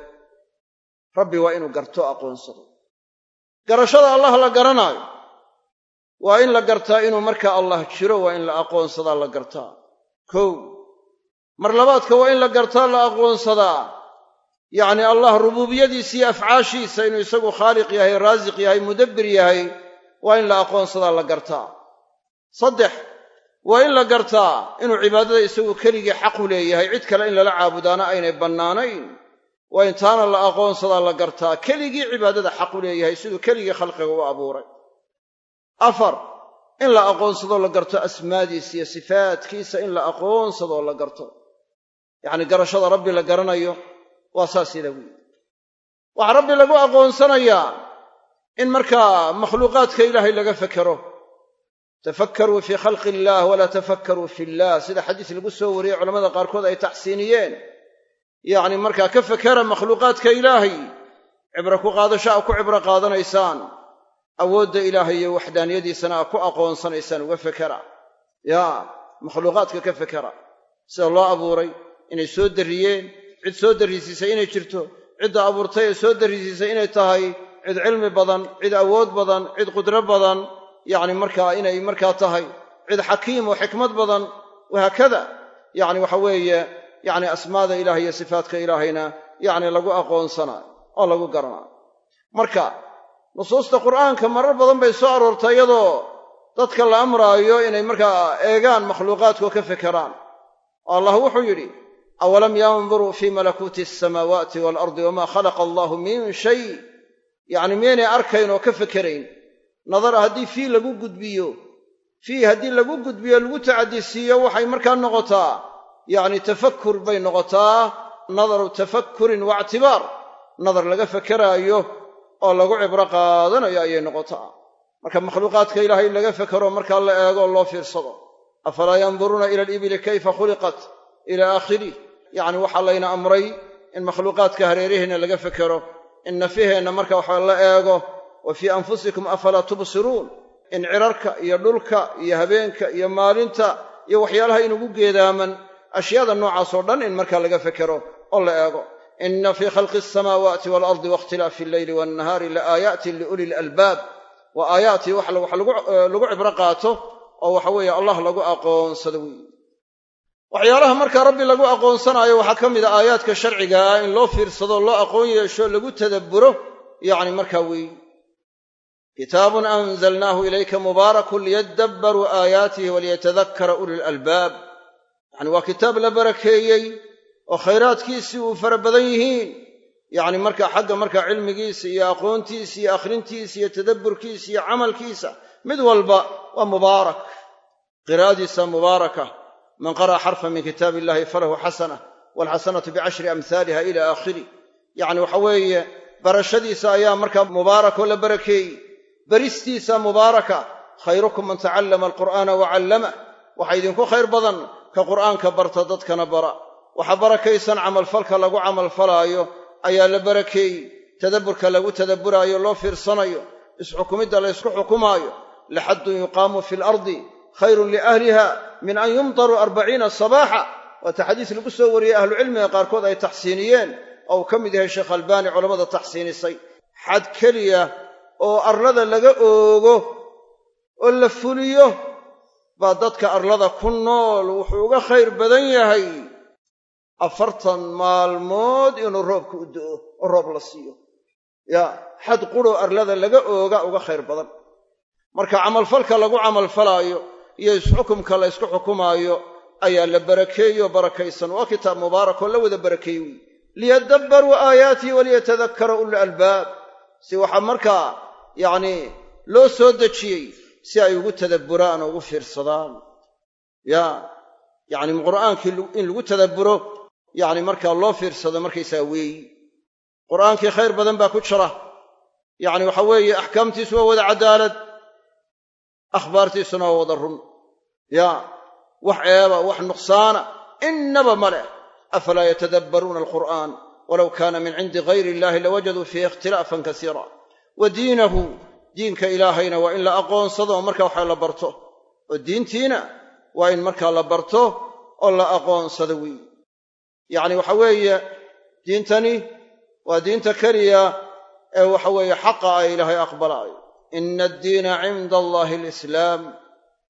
Rabbi waa inuu garto aqoonsado. Garashada allah la garanaayo waa in la gartaa inuu markaa allah jiro waa in la aqoonsadaa la gartaa. Kow mar labaadka waa in la gartaa la aqoonsadaa. Yacni allah rubuubiyadiisa iyo afcaashiisa inuu isagu khaaliq yahay raasiq yahay mudabbir yahay waa in la aqoonsadaa la gartaa. Saddex waa in la gartaa inuu cibaadada isagu keligii xaqu leeyahay. Cid kale in lala caabudaana aynay bannaanayn. Waa in taana la aqoonsadaa la gartaa. Keligii cibaadada xaqu leeyahay siduu keligii khalqiga u abuuray afar in la aqoonsado la garto asmaadiisa iyo sifaadkiisa in la aqoonsadoo la garto. Yacni garashada rabbi la garanayo waa saas ila wiyi waxaa rabbi lagu aqoonsanayaa in markaa makhluuqaadka ilaahay laga fekero tafakkaruu fii khalqi illaah walaa tafakkaruu fi illah sida xadiis lagu soo wariyey culamada qaarkood ay taxsiiniyeen. Yacni markaa ka fekera makhluuqaadka ilaahay cibro ku qaadasho a ku cibro qaadanaysaan awoodda ilaahay iyo waxdaaniyadiisana a ku aqoonsanaysaan uga fekera yaa makhluuqaadka ka fekera sida loo abuuray inay soo darriyeen cid soo darrisiisay inay jirto cidda abuurtay ee soo darrisiisay inay tahay cid cilmi badan cid awood badan cid qudro badan yacni markaa inay markaa tahay cid xakiim oo xikmad badan wahaakada yacni waxa weeye yacni asmaada ilahay iyo sifaadka ilaahayna yacni lagu aqoonsanaayo oo lagu garanaayo marka nusuusta qur'aanka marar badan bay soo aroortay iyadoo dadka la amraayo inay markaa eegaan makhluuqaadkoo ka fekeraan. Allah wuxuu yidhi awalam yanduruu fii malakuuti asamaawaati waalardi wamaa khalaqa allahu min shay? Yacni miyaynay arkayn oo ka fekerayn. Nadara haddii fii lagu gudbiyo fii haddii lagu gudbiyo lagu tacadisiiyo waxay markaa noqotaa yacni tafakkur bay noqotaa nadaru tafakkurin waictibaar nadar laga fekeraayo oo lagu cibro qaadanayo ayay noqotaa. Marka makhluuqaadka ilaahay laga fekero markaa la eego oo loo fiirsado. Afalaa yanduruuna ila alibili kayfa khuliqat ila aakhirih yacni waxaa layna amray in makhluuqaadka hareeraheenna laga fekero in nafiheenna marka waxa la eego wa fii anfusikum afalaa tubsiruun? In cirarka iyo dhulka iyo habeenka iyo maalinta iyo waxyaalaha inugu geedaaman ashyaada noocaasoo dhan in markaa laga fekero oo la eego inna fii khalqi alsamaawaati waalardi waاkhtilaafi alleyli waannahaari laaayatin liuli lalbaab waa aayaatii wax lagu cibro qaato oo waxa weeye allah lagu aqoonsado weeye waxyaalaha markaa rabbi lagu aqoonsanaayo waxaa ka mid a aayaadka sharciga ah in loo fiirsado loo aqoon yeesho lagu tadabburo yacni markaa weeye kitaabun anzalnaahu ilayka mubaarakun liyadabbaruu aayaatihi waliyatadakkara uli oo khayraadkiisii uu fara badan yihiin. Yacni markaa xagga markaa cilmigiisa iyo aqoontiisa iyo akhrintiisa iyo tadabburkiisa iyo camalkiisa mid walba waa mubaarak. Qiraa'adiisa mubaaraka. Man qara'a xarfan min kitaab illahi falahu xasana waalxasanatu bicashri amhaaliha ila aakhiri. Yacni waxa weeye barashadiisa ayaa markaa mubaarakoo la barakeeyey. Beristiisa mubaaraka khayrukum man tacallama alqur'aana wa callamah waxa idinku khayr badan ka qur'aanka barta dadkana bara waxa barakaysan camalfalka lagu camalfalaayo ayaa la barakeeyey tadabburka lagu tadabburaayo loo fiirsanayo isxukumidda la ysku xukumaayo. Laxaddun yuqaamu fi lardi khayrun liahliha min an yumtaruu arbaciina sabaaxa. Waata xadiis lagu soo wariyey ahlucilmiga qaarkood ay taxsiiniyeen. Oo uu ka mid yahay sheekh albaani culammada taxsiinisay. Xad keliya oo arlada laga oogo oo la fuliyo baa dadka arlada ku nool wuxuu uga khayr badan yahay afartan maalmood inuu roobka u do'o oo roob la siiyo. Yaa xad quroo arlada laga ooga uga khayr badan. Marka camalfalka lagu camalfalaayo iyo isxukumka la ysku xukumaayo ayaa la barakeeyo barakaysan. Waa kitaab mubaarak oo la wada barakeeye wey liyadabbaruu aayaatihi waliyatadakkara uli albaab. Si waxaa markaa yacnii loo soo dejiyey si ay ugu tadabburaan oo ugu fiirsadaan. Ya yacni qur'aankii in lagu tadabburo yacni markaa loo fiirsado markaysaga weeyi. Qur'aankii khayr badan baa ku jira. Yacni waxa weeye axkaamtiisu waa wada caddaalad akhbaartiisuna waa wada run. Ya wax ceeba wax nuqsaana innaba ma leh. Afalaa yatadabbaruuna alqur'aan? Walow kaana min cindi gayri illahi lawajaduu fiihi ikhtilaafan kasiira. Wa diinahu diinka ilaahayna waa in la aqoonsado oo markaa waxa la barto. Oo diintiina waa in markaa la barto oo la aqoonsado weeye yacni waxa weeye diintani waa diinta keliya ee waxa weeye xaqa ah ilaahay aqbalaayo. Ina addiina cinda allahi alislaam.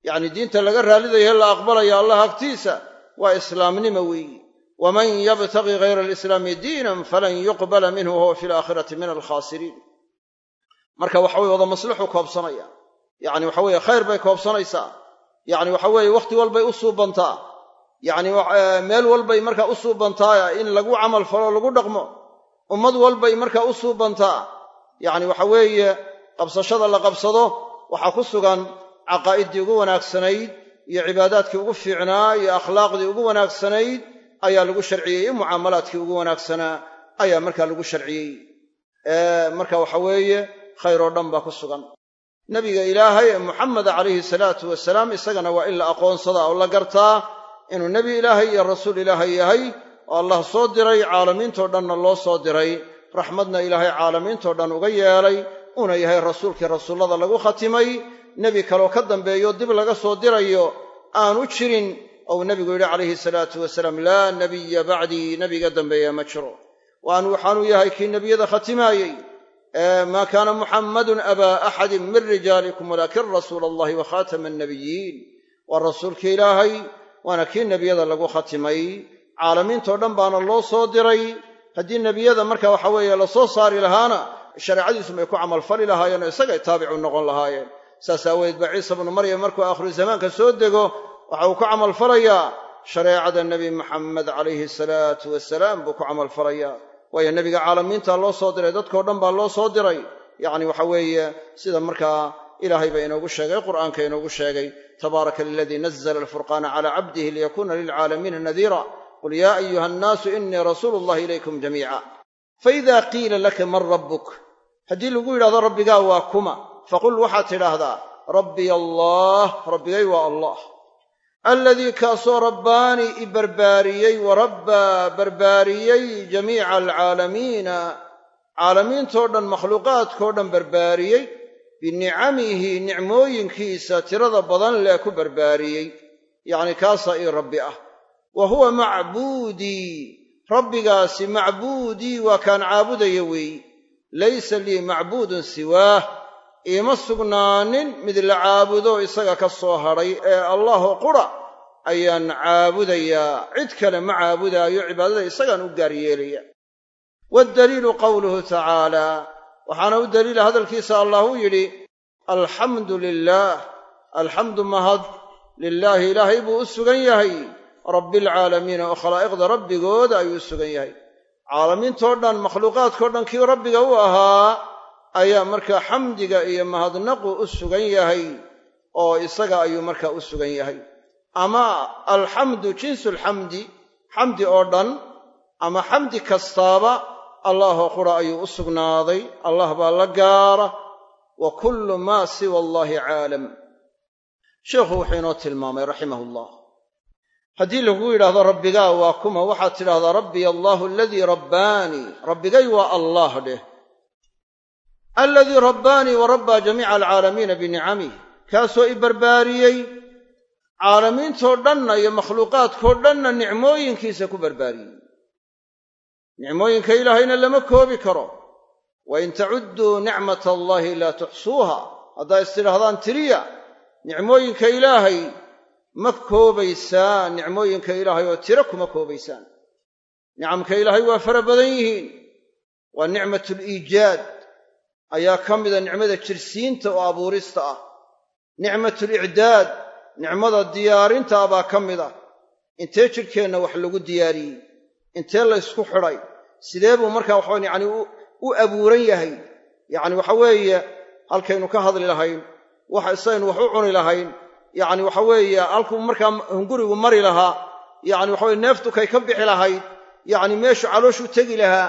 Yacni diinta laga raalidayahe la aqbalaya allah agtiisa waa islaamnimo weeyi. Waman yabtaqi gayra alislaami diinan falan yuqbala minhu wahuwa fi alaakhirati min alkhaasiriin marka waxa weye wada maslixuu koobsanaya. Yacni waxa weeye khayr bay koobsanaysaa. Yacni waxa weeye wakhti walbay u suubantaa yacni meel walbay markaa u suubantaa in lagu camal falo lagu dhaqmo ummad walbay markaa u suubantaa yacni waxa weeye qabsashada la qabsado waxaa ku sugan caqaa'iddii ugu wanaagsanayd iyo cibaadaadkii ugu fiicnaa iyo akhlaaqdii ugu wanaagsanayd ayaa lagu sharciyey mucaamalaadkii ugu wanaagsanaa ayaa markaa lagu sharciyey. Marka waxa weeye khayr oo dhan baa ku sugan. Nebiga ilaahay ee muxameda calayhi salaatu wasalaam isagana waa in la aqoonsadaa oo la gartaa inuu nebi ilaahay iyo rasuul ilaahay yahay oo allah soo diray caalamiintoo dhanna loo soo diray. Raxmadna ilaahay caalamiintoo dhan uga yeelay una yahay rasuulkii rasuullada lagu khatimay. Nebi kaloo ka dambeeyo dib laga soo dirayo aanu jirin. Ou nebigu yidhi calayhi salaatu wasalaam laa nebiya bacdii nebiga dambeeya ma jiro. Waan waxaanuu yahay kii nebiyada khatimaayey. Maa kaana muxammadun abaa axadin min rijaalikum walaakin rasuula allahi wa khaatama annabiyiin waa rasuulkii ilaahay waana kii nebiyada lagu khatimay. Caalamiintoo dhan baana loo soo diray. Haddii nebiyada marka waxa weeye la soo saari lahaana shareecadiisu may ku camalfali lahaayeen oo isagay taabicu noqon lahaayeen. Saas aawadeed baa ciisa bnu maryam markuu aakhiru zamaanka soo dego waxa uu ku camalfalayaa shareecada nebi maxamed calayhi salaatu wasalaam buu ku camalfalayaa waayo nebiga caalamiinta loo soo diray dadkao dhan baa loo soo diray. Yacni waxa weeye sida markaa ilaahay baa inoogu sheegay qur'aanka inoogu sheegay tabaaraka aladii nazla alfurqaana calaa cabdihi liyakuuna lilcaalamiina nadiira qul yaa ayuha annaasu inii rasuulu llahi ilaykum jamiica faida qiila laka man rabbuk haddii lagu yidhahdo rabbigaa waa kuma faqul waxaad tidhaahdaa rabbiy allah rabbigay waa allah aladii kaasoo rabbaanii i barbaariyey wa rabbaa barbaariyey jamiica alcaalamiina caalamiintoo dhan makhluuqaadkoo dhan barbaariyey binicamihi nicmooyinkiisa tirada badan lee ku barbaariyey yacni kaasaa ii rabbi ah wa huwa macbuudii rabbigaasi macbuudii waa kaan caabudaya weeyi laysa lii macbuudun siwaah iima sugnaanin mid la caabudo isaga ka soo hadhay ee allaahoo qura ayaan caabudayaa cid kale ma caabudaayo cibaadada isagaan u gaar yeelaya waddaliilu qowluhu tacaala waxaana u daliila hadalkiisa allah yidhi alxamdu lilaah alxamdu mahad lilaahi ilaahay buu u sugan yahay. Rabbialcaalamiina oo khalaa'iqda rabbigooda ayuu u sugan yahay. Caalamiintoo dhan makhluuqaadkao dhan kii rabbiga u ahaa ayaa markaa xamdiga iyo mahadnaqu u sugan yahay oo isaga ayuu markaa u sugan yahay. Ama alxamdu jinsulxamdi xamdi oo dhan ama xamdi kastaaba allaahoo qura ayuu u sugnaaday. Allah baa la gaara. Wa kullu maa siwa allaahi caalam. Sheikhu wuxuu inoo tilmaamay raximah ullah haddii lagu yidhaahdo rabbigaa waa kuma waxaad tidhahdaa rabbiy allaahu aladii rabbaanii rabbigay waa allaah dheh aladii rabbaanii wa rabbaa jamiica alcaalamiina binicamih kaasoo i barbaariyey caalamiintoo dhanna iyo makhluuqaadkoo dhanna nicmooyinkiisa ku barbaariyey nicmooyinka ilaahayna lama koobi karo. Wa in tacudduu nicmata allaahi laa tuxsuuha. Haddaa is tidhaahdaan tiriya nicmooyinka ilaahay ma koobaysaan nicmooyinka ilaahay oo tiro kuma koobaysaan. Nicamka ilaahay waa fara badan yihiin. Waa nicmatuliijaad ayaa ka mida nicmada jirsiinta oo abuurista ah. Nicmatulicdaad nicmada diyaarinta ah baa ka mid ah intee jidhkeenna wax lagu diyaariyey? Intee laysku xidhay sidee buu markaa waxawan yacni u abuuran yahay. Yacni waxa weeye halkaynu ka hadli lahayn isagaynu wax u cuni lahayn yacni waxa weeye halkuu markaa hungurigu mari lahaa yacni waxaweye neeftukay ka bixi lahayd yacni meeshu calooshuu tegi lahaa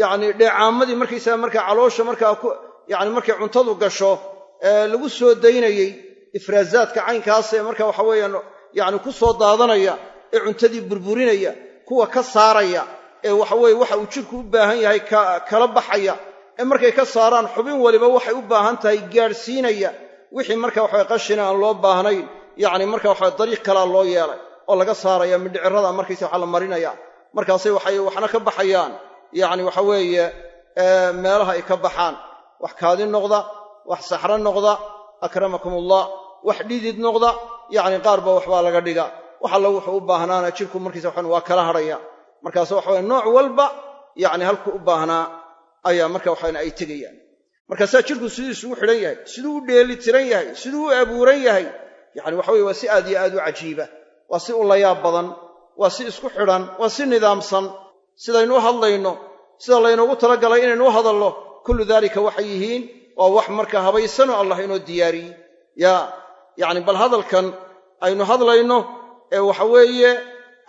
yacni dheecaamadii markaysaga markaa caloosha markaa yacni markay cuntadu gasho ee lagu soo daynayey ifraazaadka caynkaas ee marka waxa weeyaan yacni ku soo daadanaya ee cuntadii burburinaya kuwa ka saaraya ee waxaweye waxa uu jidhku u baahan yahay kala baxaya. Ee markay ka saaraan xubin waliba waxay u baahan tahay gaadhsiinaya. Wixii marka waxawe qashina aan loo baahnayn yacni marka waxawe dariiq kalaa loo yeelay oo laga saaraya midhicirada markaysa waxa la marinaya. Markaasay waxay waxna ka baxayaan. Yacni waxa weeye meelaha ay ka baxaan. Wax kaadi noqda wax saxro noqda akramakum ullah wax dhidid noqda yacni qaar ba waxbaa laga dhiga wax alla wuxuu u baahnaana jidhku markiisa waxan waa kala hadhaya markaas waxaweye nooc walba yacni halkuu u baahnaa ayaa marka waxawan ay tegayaan. Markaasaa jidhku siduu isugu xidhan yahay siduu u dheeli tiran yahay siduu u abuuran yahay yacni waxa weye waa si aad iyo aad u cajiiba waa si u layaab badan waa si isku xidhan waa si nidaamsan. Sidaynu u hadlayno sida laynoogu talagalay inaynu u hadalno kullu daalika waxay yihiin waa wax marka habaysanoo allah inoo diyaariyey yaa yacni bal hadalkan aynu hadlayno ee waxa weeye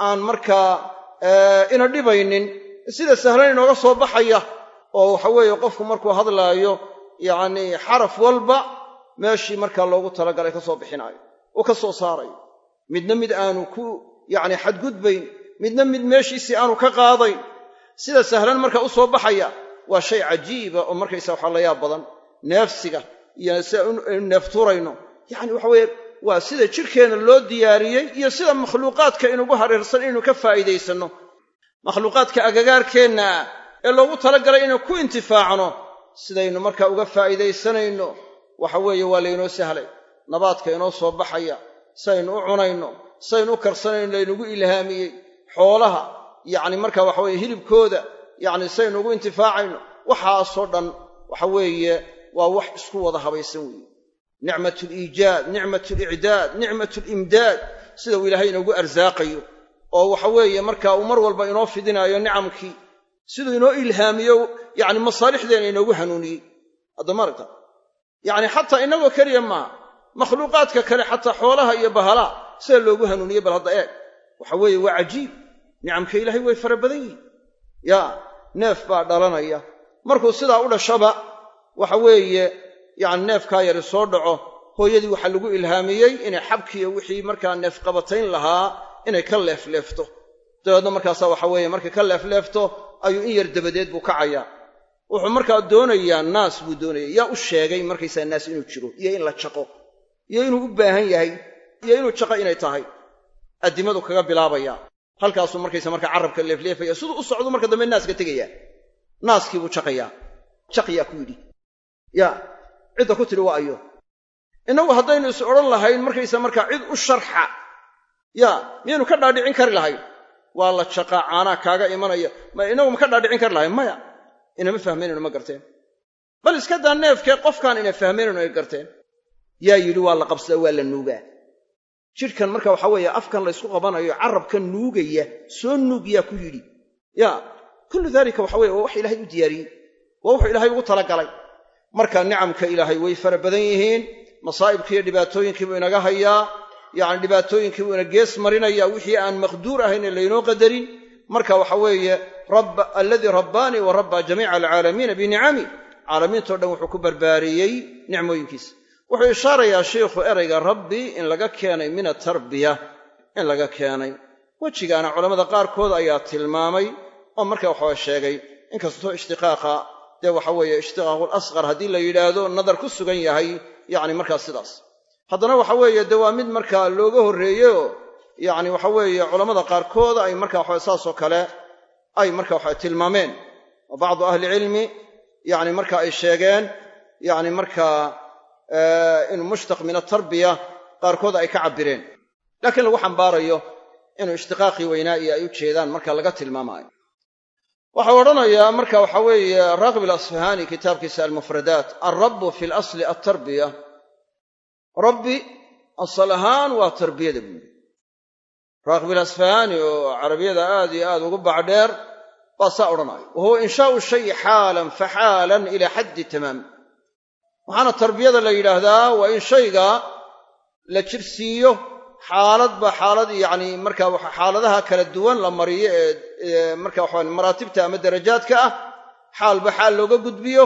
aan markaa ina dhibaynin. Sida sahlan inooga soo baxaya oo waxa weeye qofku markuu hadlaayo yacni xaraf walba meeshii markaa loogu talagalay ka soo bixinaayo uu ka soo saarayo. Midna mid aanu ku yacni xadgudbayn midna mid meeshiisii aanu ka qaadayn. Sida sahlan marka u soo baxaya waa shay cajiiba oo markaysa waxaa la yaab badan. Neefsiga iyo sida aynu neefturayno yacni waxa weeye waa sida jidhkeenna loo diyaariyey iyo sida makhluuqaadka inugu hareersan inaynu ka faa'iidaysanno. Makhluuqaadka agagaarkeenna ah ee loogu talagalay inaynu ku intifaacno sidaynu markaa uga faa'iidaysanayno waxa weeye waa laynoo sahlay. Nabaadka inoo soo baxaya saynu u cunayno saynu u karsanayno laynugu ilhaamiyey. Xoolaha yacni marka waxa weeye hilibkooda yacni saynu ugu intifaacayno waxaasoo dhan waxa weeye waa wax isku wada habaysan weeye nicmat liijaad nicmat licdaad nicmat limdaad sida uu ilaahay inoogu arsaaqayo. Oo waxa weeye marka uu mar walba inoo fidinaayo nicamkii siduu inoo ilhaamiyo yacni masaalixdeena inoogu hanuuniyey addamarta yacni xataa innagoo keliya maaha makhluuqaadka kale xataa xoolaha iyo bahalaha sida loogu hanuuniyey bal hadda eeg. Waxa weeye waa cajiib. Nicamka ilaahay way fara badan yaa neef baa dhalanaya. Markuu sidaa u dhashaba waxa yacni neefkaa yari soo dhaco hooyadii waxaa lagu ilhaamiyey inay xabkiiyo wixii markaa neefqabatayn lahaa inay ka leefleefto dabeedna markaasaa waxa weeye markay ka leefleefto ayuu in yar dabadeed buu kacayaa. Wuxuu markaa doonayaa naas buu doonaya yaa u sheegay markaysaa naas inuu jiro iyo in la jaqo iyo inuu u baahan yahay iyo inuu jaqo inay tahay. Addimadu kaga bilaabaya halkaasuu markaysa markaa carrabka leefleefaya siduu u socdu marka dambe naaska tegaya naaskii buu jaqayaa jaqyaa ku yidhi. Yaa cidda ku tidhi waa ayo innagu haddaynu is odhan lahayn markaysa markaa cid u sharxa yaa miyaynu ka dhaadhicin kari lahayn? Waa la jaqaa caanaa kaaga imanaya. Ma inagu ma ka dhaadhicin kari lahayn? Maya inama fahmaynayno ma garteen. Bal iska daa neefkee qofkaan ina fahmaynayno ay garteen. Yaa yidhi waa la qabsadaa waa la nuugaa. Jidhkan marka waxa weeye afkan laysku qabanayo carrabka nuugaya soo nuug yaa ku yidhi. Yaa kullu daalika waxa weye waa wax ilaahay u diyaariyey. Waa wuxuu ilaahay ugu talagalay marka nicamka ilaahay way fara badan yihiin masaa'ibkiiyo dhibaatooyinkiibuu inaga hayaa yacni dhibaatooyinkiibuu ina gees marinaya wixii aan maqduur ahayn ee laynoo qadarin. Marka waxa weeye alladii rabbaanii wa rabbaa jamiica alcaalamiina binicami caalamiintao dhan wuxuu ku barbaariyey nicmooyinkiisa. Wuxuu ishaarayaa sheikhu erayga rabbi in laga keenay min atarbiya in laga keenay. Wejigaana culammada qaarkood ayaa tilmaamay oo marka waxaa sheegay inkastoo ishtiqaaqa dee waxa weeye ishtiqaaqul asqar haddii la yidhaahdo nadar ku sugan yahay yacni markaa sidaas. Haddana waxa weeye dee waa mid markaa looga horreeyeyoo yacni waxa weeye culammada qaarkood ay marka waxa saasoo kale ay marka waxa tilmaameen. Oo bacdu ahlicilmi yacni marka ay sheegeen yacni markaa inuu mushtaq min atarbiya qaarkood ay ka cabbireen. Laakiin lagu xambaarayo inuu ishtiqaaqii weynaa'iyo ay u jeedaan marka laga tilmaamaayo waxau odhanayaa marka waxa weeye raaqib alasfahaani kitaabkiisa almufradaat alrabbu fi lasli altarbiya rabbi asal ahaan waa tarbiyada buuri raaqib alasfahaani oo carabiyada aad iyo aad ugu bacdheer baa saa odhanaya. Wa huwa inshaau shayi xaalan faxaalan ilaa xaddi tamaam. Waxaana tarbiyada la yidhaahdaa waa in shayga la jirsiiyo xaaladba xaalad yacni marka xaaladaha kala duwan la mariyo ee marka waxa maraatibta ama darajaadka ah xaalba xaal looga gudbiyo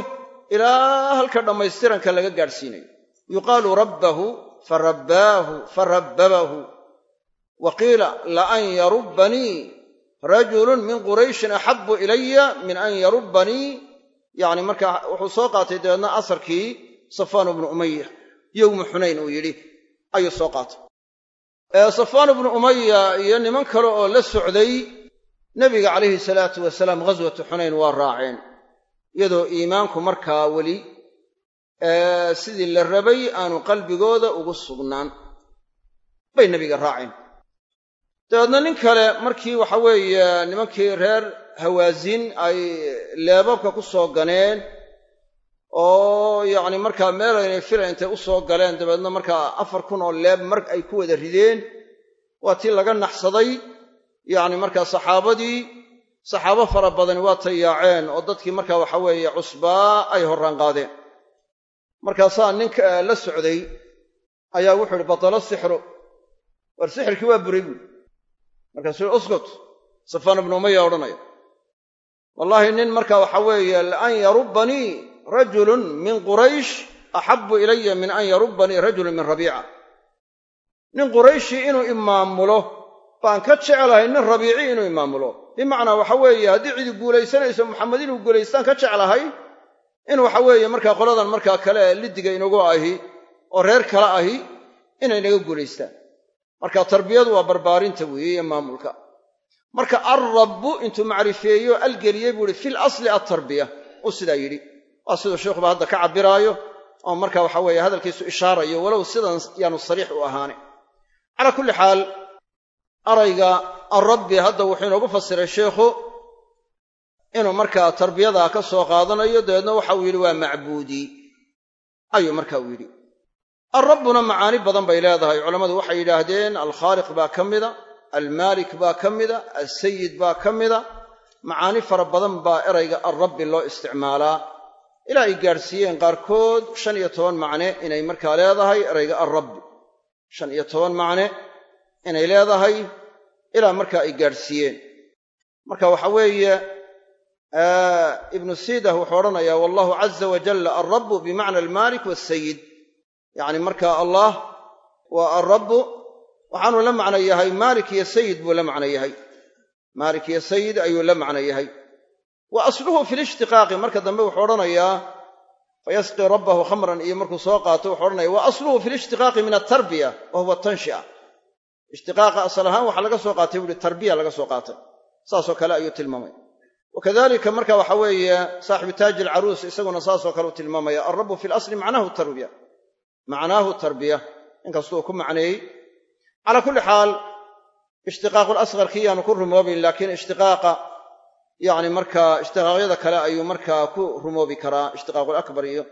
ilaa halka dhammaystiranka laga gaadhsiinayo. Yuqaalu rabbahu farabbaahu farabbabahu wa qiila laan yarubbanii rajulun min qurayshin axabu ilaya min an yarubbanii yacni marka wuxuu soo qaatay dabeedna asarkii safaan ibnu umaya yowmu xunayn uu yidhi ayuu soo qaatay safaan ibnu umaya iyo niman kale oo la socday nebiga calayhi salaatu wasalaam ghaswatu xunayn waa raaceen iyadoo iimaanku markaa weli sidii la rabay aanu qalbigooda ugu sugnaan. Bay nebiga raaceen. Dabeedna nin kale markii waxa weeye nimankii reer hawaasin ay leebabka ku soo ganeen oo yacni markaa meel aynay filan intay u soo galeen dabeedna markaa afar kun oo leeb mar ay ku wada rideen. Waa tii laga naxsaday yacni markaa saxaabadii saxaabo fara badani waa tayaaceen oo dadkii markaa waxa weeye cusbaa ay horraan qaadeen. Markaasaa ninka la socday ayaa wuxuu ihi batala sixru. War sixirkii waa buray buuri markaasuu ihi safaan ibnu umaya odhanaya wallaahi nin marka waxa weeye laan yarubbanii rajulun min quraysh axabu ilaya min an yarubbanii rajulun min rabiica nin qurayshi inuu imaamulo baan ka jeclahay nin rabiici inuu imaamulo bimacnaa waxa weeye haddii cidi guulaysanayso maxamed inuu guulaystaan ka jeclahay in waxa weeye markaa qoladan markaa kale liddiga inagu ahi oo reer kale ahi inay naga guulaystaan marka tarbiyadu waa barbaarinta weeye iyo maamulka marka alrabbu intuu macrifeeyo algeliyey buu ihi fil asli altarbiya uu sidaa yidhi waa siduu sheikhuba hadda ka cabbiraayo oo marka waxa weeye hadalkiisu ishaarayo walow sidan yaanu sariix u ahaane calaa kulli xaal arayga alrabbi hadda wuxuu inoogu fasiray sheikhu inuu markaa tarbiyadaa ka soo qaadanayo dabeedna waxa uu yidhi waa macbuudii ayuu marka uu yidhi. Alrabbuna macaani badan bay leedahay. Culammadu waxay yidhaahdeen alkhaaliq baa ka mida almaalik baa ka mida alsayid baa ka mida. Macaani fara badan baa erayga alrabbi loo isticmaalaa ilaa ay gaadhsiiyeen qaarkood shan iyo toban macne inay markaa leedahay erayga alrabbi shan iyo toban macne inay leedahay ilaa markaa ay gaadhsiiyeen marka waxa weeye ibnu siidah wuxuu odhanayaa wallahu caza wajalla alrabbu bimacna almaalik waasayid yacni marka allah waa alrabbu waxaanuu la macno yahay maalik iyo sayid buu la macno yahay maalik iyo sayid ayuu la macno yahay wa asluhu fi lishtiqaaqi marka dambe wuxuu odhanayaa fayasqii rabbahu khamran iyo markuu soo qaato wuxuu odhanaya wa asluhu fi lishtiqaaqi min altarbiya wa huwa tanshi'a ishtiqaaqa asal ahaan waxaa laga soo qaatay buuhi tarbiya laga soo qaatay. Saasoo kale ayuu tilmaamay. Wakadalika marka waxa weeye saaxibu taaji alcaruus isaguna saasoo kale u tilmaamaya alrabbu fi lasli macnaahu tarbiya. Macnaahu tarbiya. Inkastuu ku macneeyey calaa kulli xaal ishtiqaaqu lasqarkii yaanu ku rumoobayn laakiin ishtiqaaqa yacni markaa ishtiqaaqyada kale ayuu markaa ku rumoobi karaa ishtiqaaqu lakbar iyo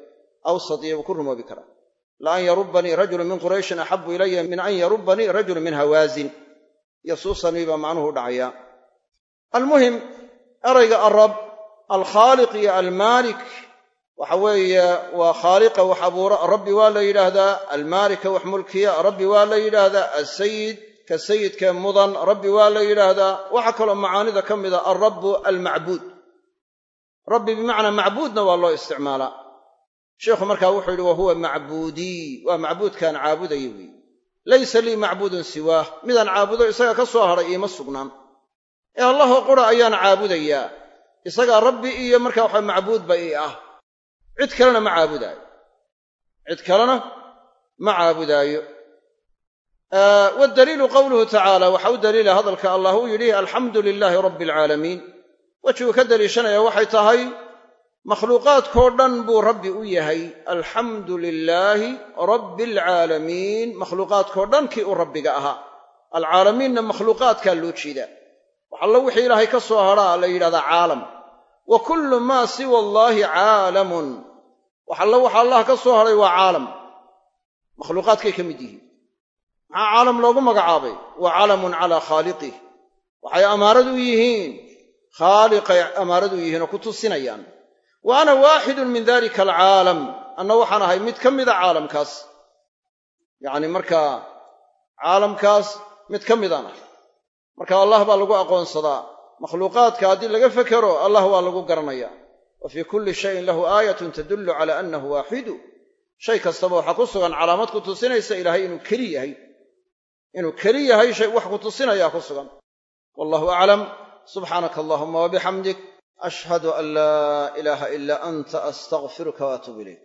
awsat iyo ku rumoobi karaa. Laan yarubanii rajulu min qurayshin axabu ilaya min an yarubanii rajulu min hawaazin yasuusanii macnuhu u almuhim erayga alrab alkhaaliq iyo almaalik waxa weeye waa khaaliqa wax abuura rabbi waa la yidhaahdaa almaalika wax mulkiya rabbi waa la yidhaahdaa alsayid ka sayidkee mudan rabbi waa la yidhaahdaa. Waxaa kaloo macaanida ka mida alrabbu almacbuud. Rabbi bimacnaa macbuudna waa loo isticmaalaa sheikhu markaa wuxuu yidhi wa huwa macbuudii waa macbuudkaan caabudaya weeye laysa lii macbuudun siwaah. Midaan caabudo isaga ka soo hadhay iima sugnaan. Ee allahoo qura ayaan caabudayaa. Isagaa rabbi iyo markaa waxa macbuudba ii ah. Cid kalena ma caabudaayo. Cid kalena ma caabudaayo waddaliilu qowluhu tacaala waxa u daliila hadalka allah uu yidhi alxamdu lilaahi rabbi alcaalamiin wejiguu ka daliishanaya waxay tahay makhluuqaadkoo dhan buu rabbi u yahay alxamdu lilaahi rabbi alcaalamiin makhluuqaadkoo dhan kii u rabbiga ahaa. Alcaalamiinna makhluuqaadkaa loo jeedaa. Waxallo wixii ilaahay ka soo hadhaa la yidhahdaa caalam. Wa kullu maa siwa allaahi caalamun. Waxallo waxa allah ka soo hadhay waa caalam. Makhluuqaadkay ka mid yihiin maxaa caalam loogu magacaabay. Wa calamun calaa khaaliqih. Waxay amaarad u yihiin. Khaaliqay amaarad u yihiin oo ku tusinayaan. Wa ana waaxidun min dalika alcaalam. Anna waxaan ahay mid ka mida caalamkaas. Yacni markaa caalamkaas mid ka midaan ahay marka allah baa lagu aqoonsadaa. Makhluuqaadka haddii laga fekero allah waa lagu garanaya. Wa fii kulli shayin lahu aayatun tadullu cala annahu waaxidu shay kastaba waxaa ku sugan calaamad ku tusinaysa ilaahay inuu keli yahay inuu keli yahay shay wax ku tusinayaa ku sugan. Wallahu aclam subxaanaka allahuma wabixamdik ashhadu an laa ilaaha ilaa anta astaqfiruka waatuubu ilayk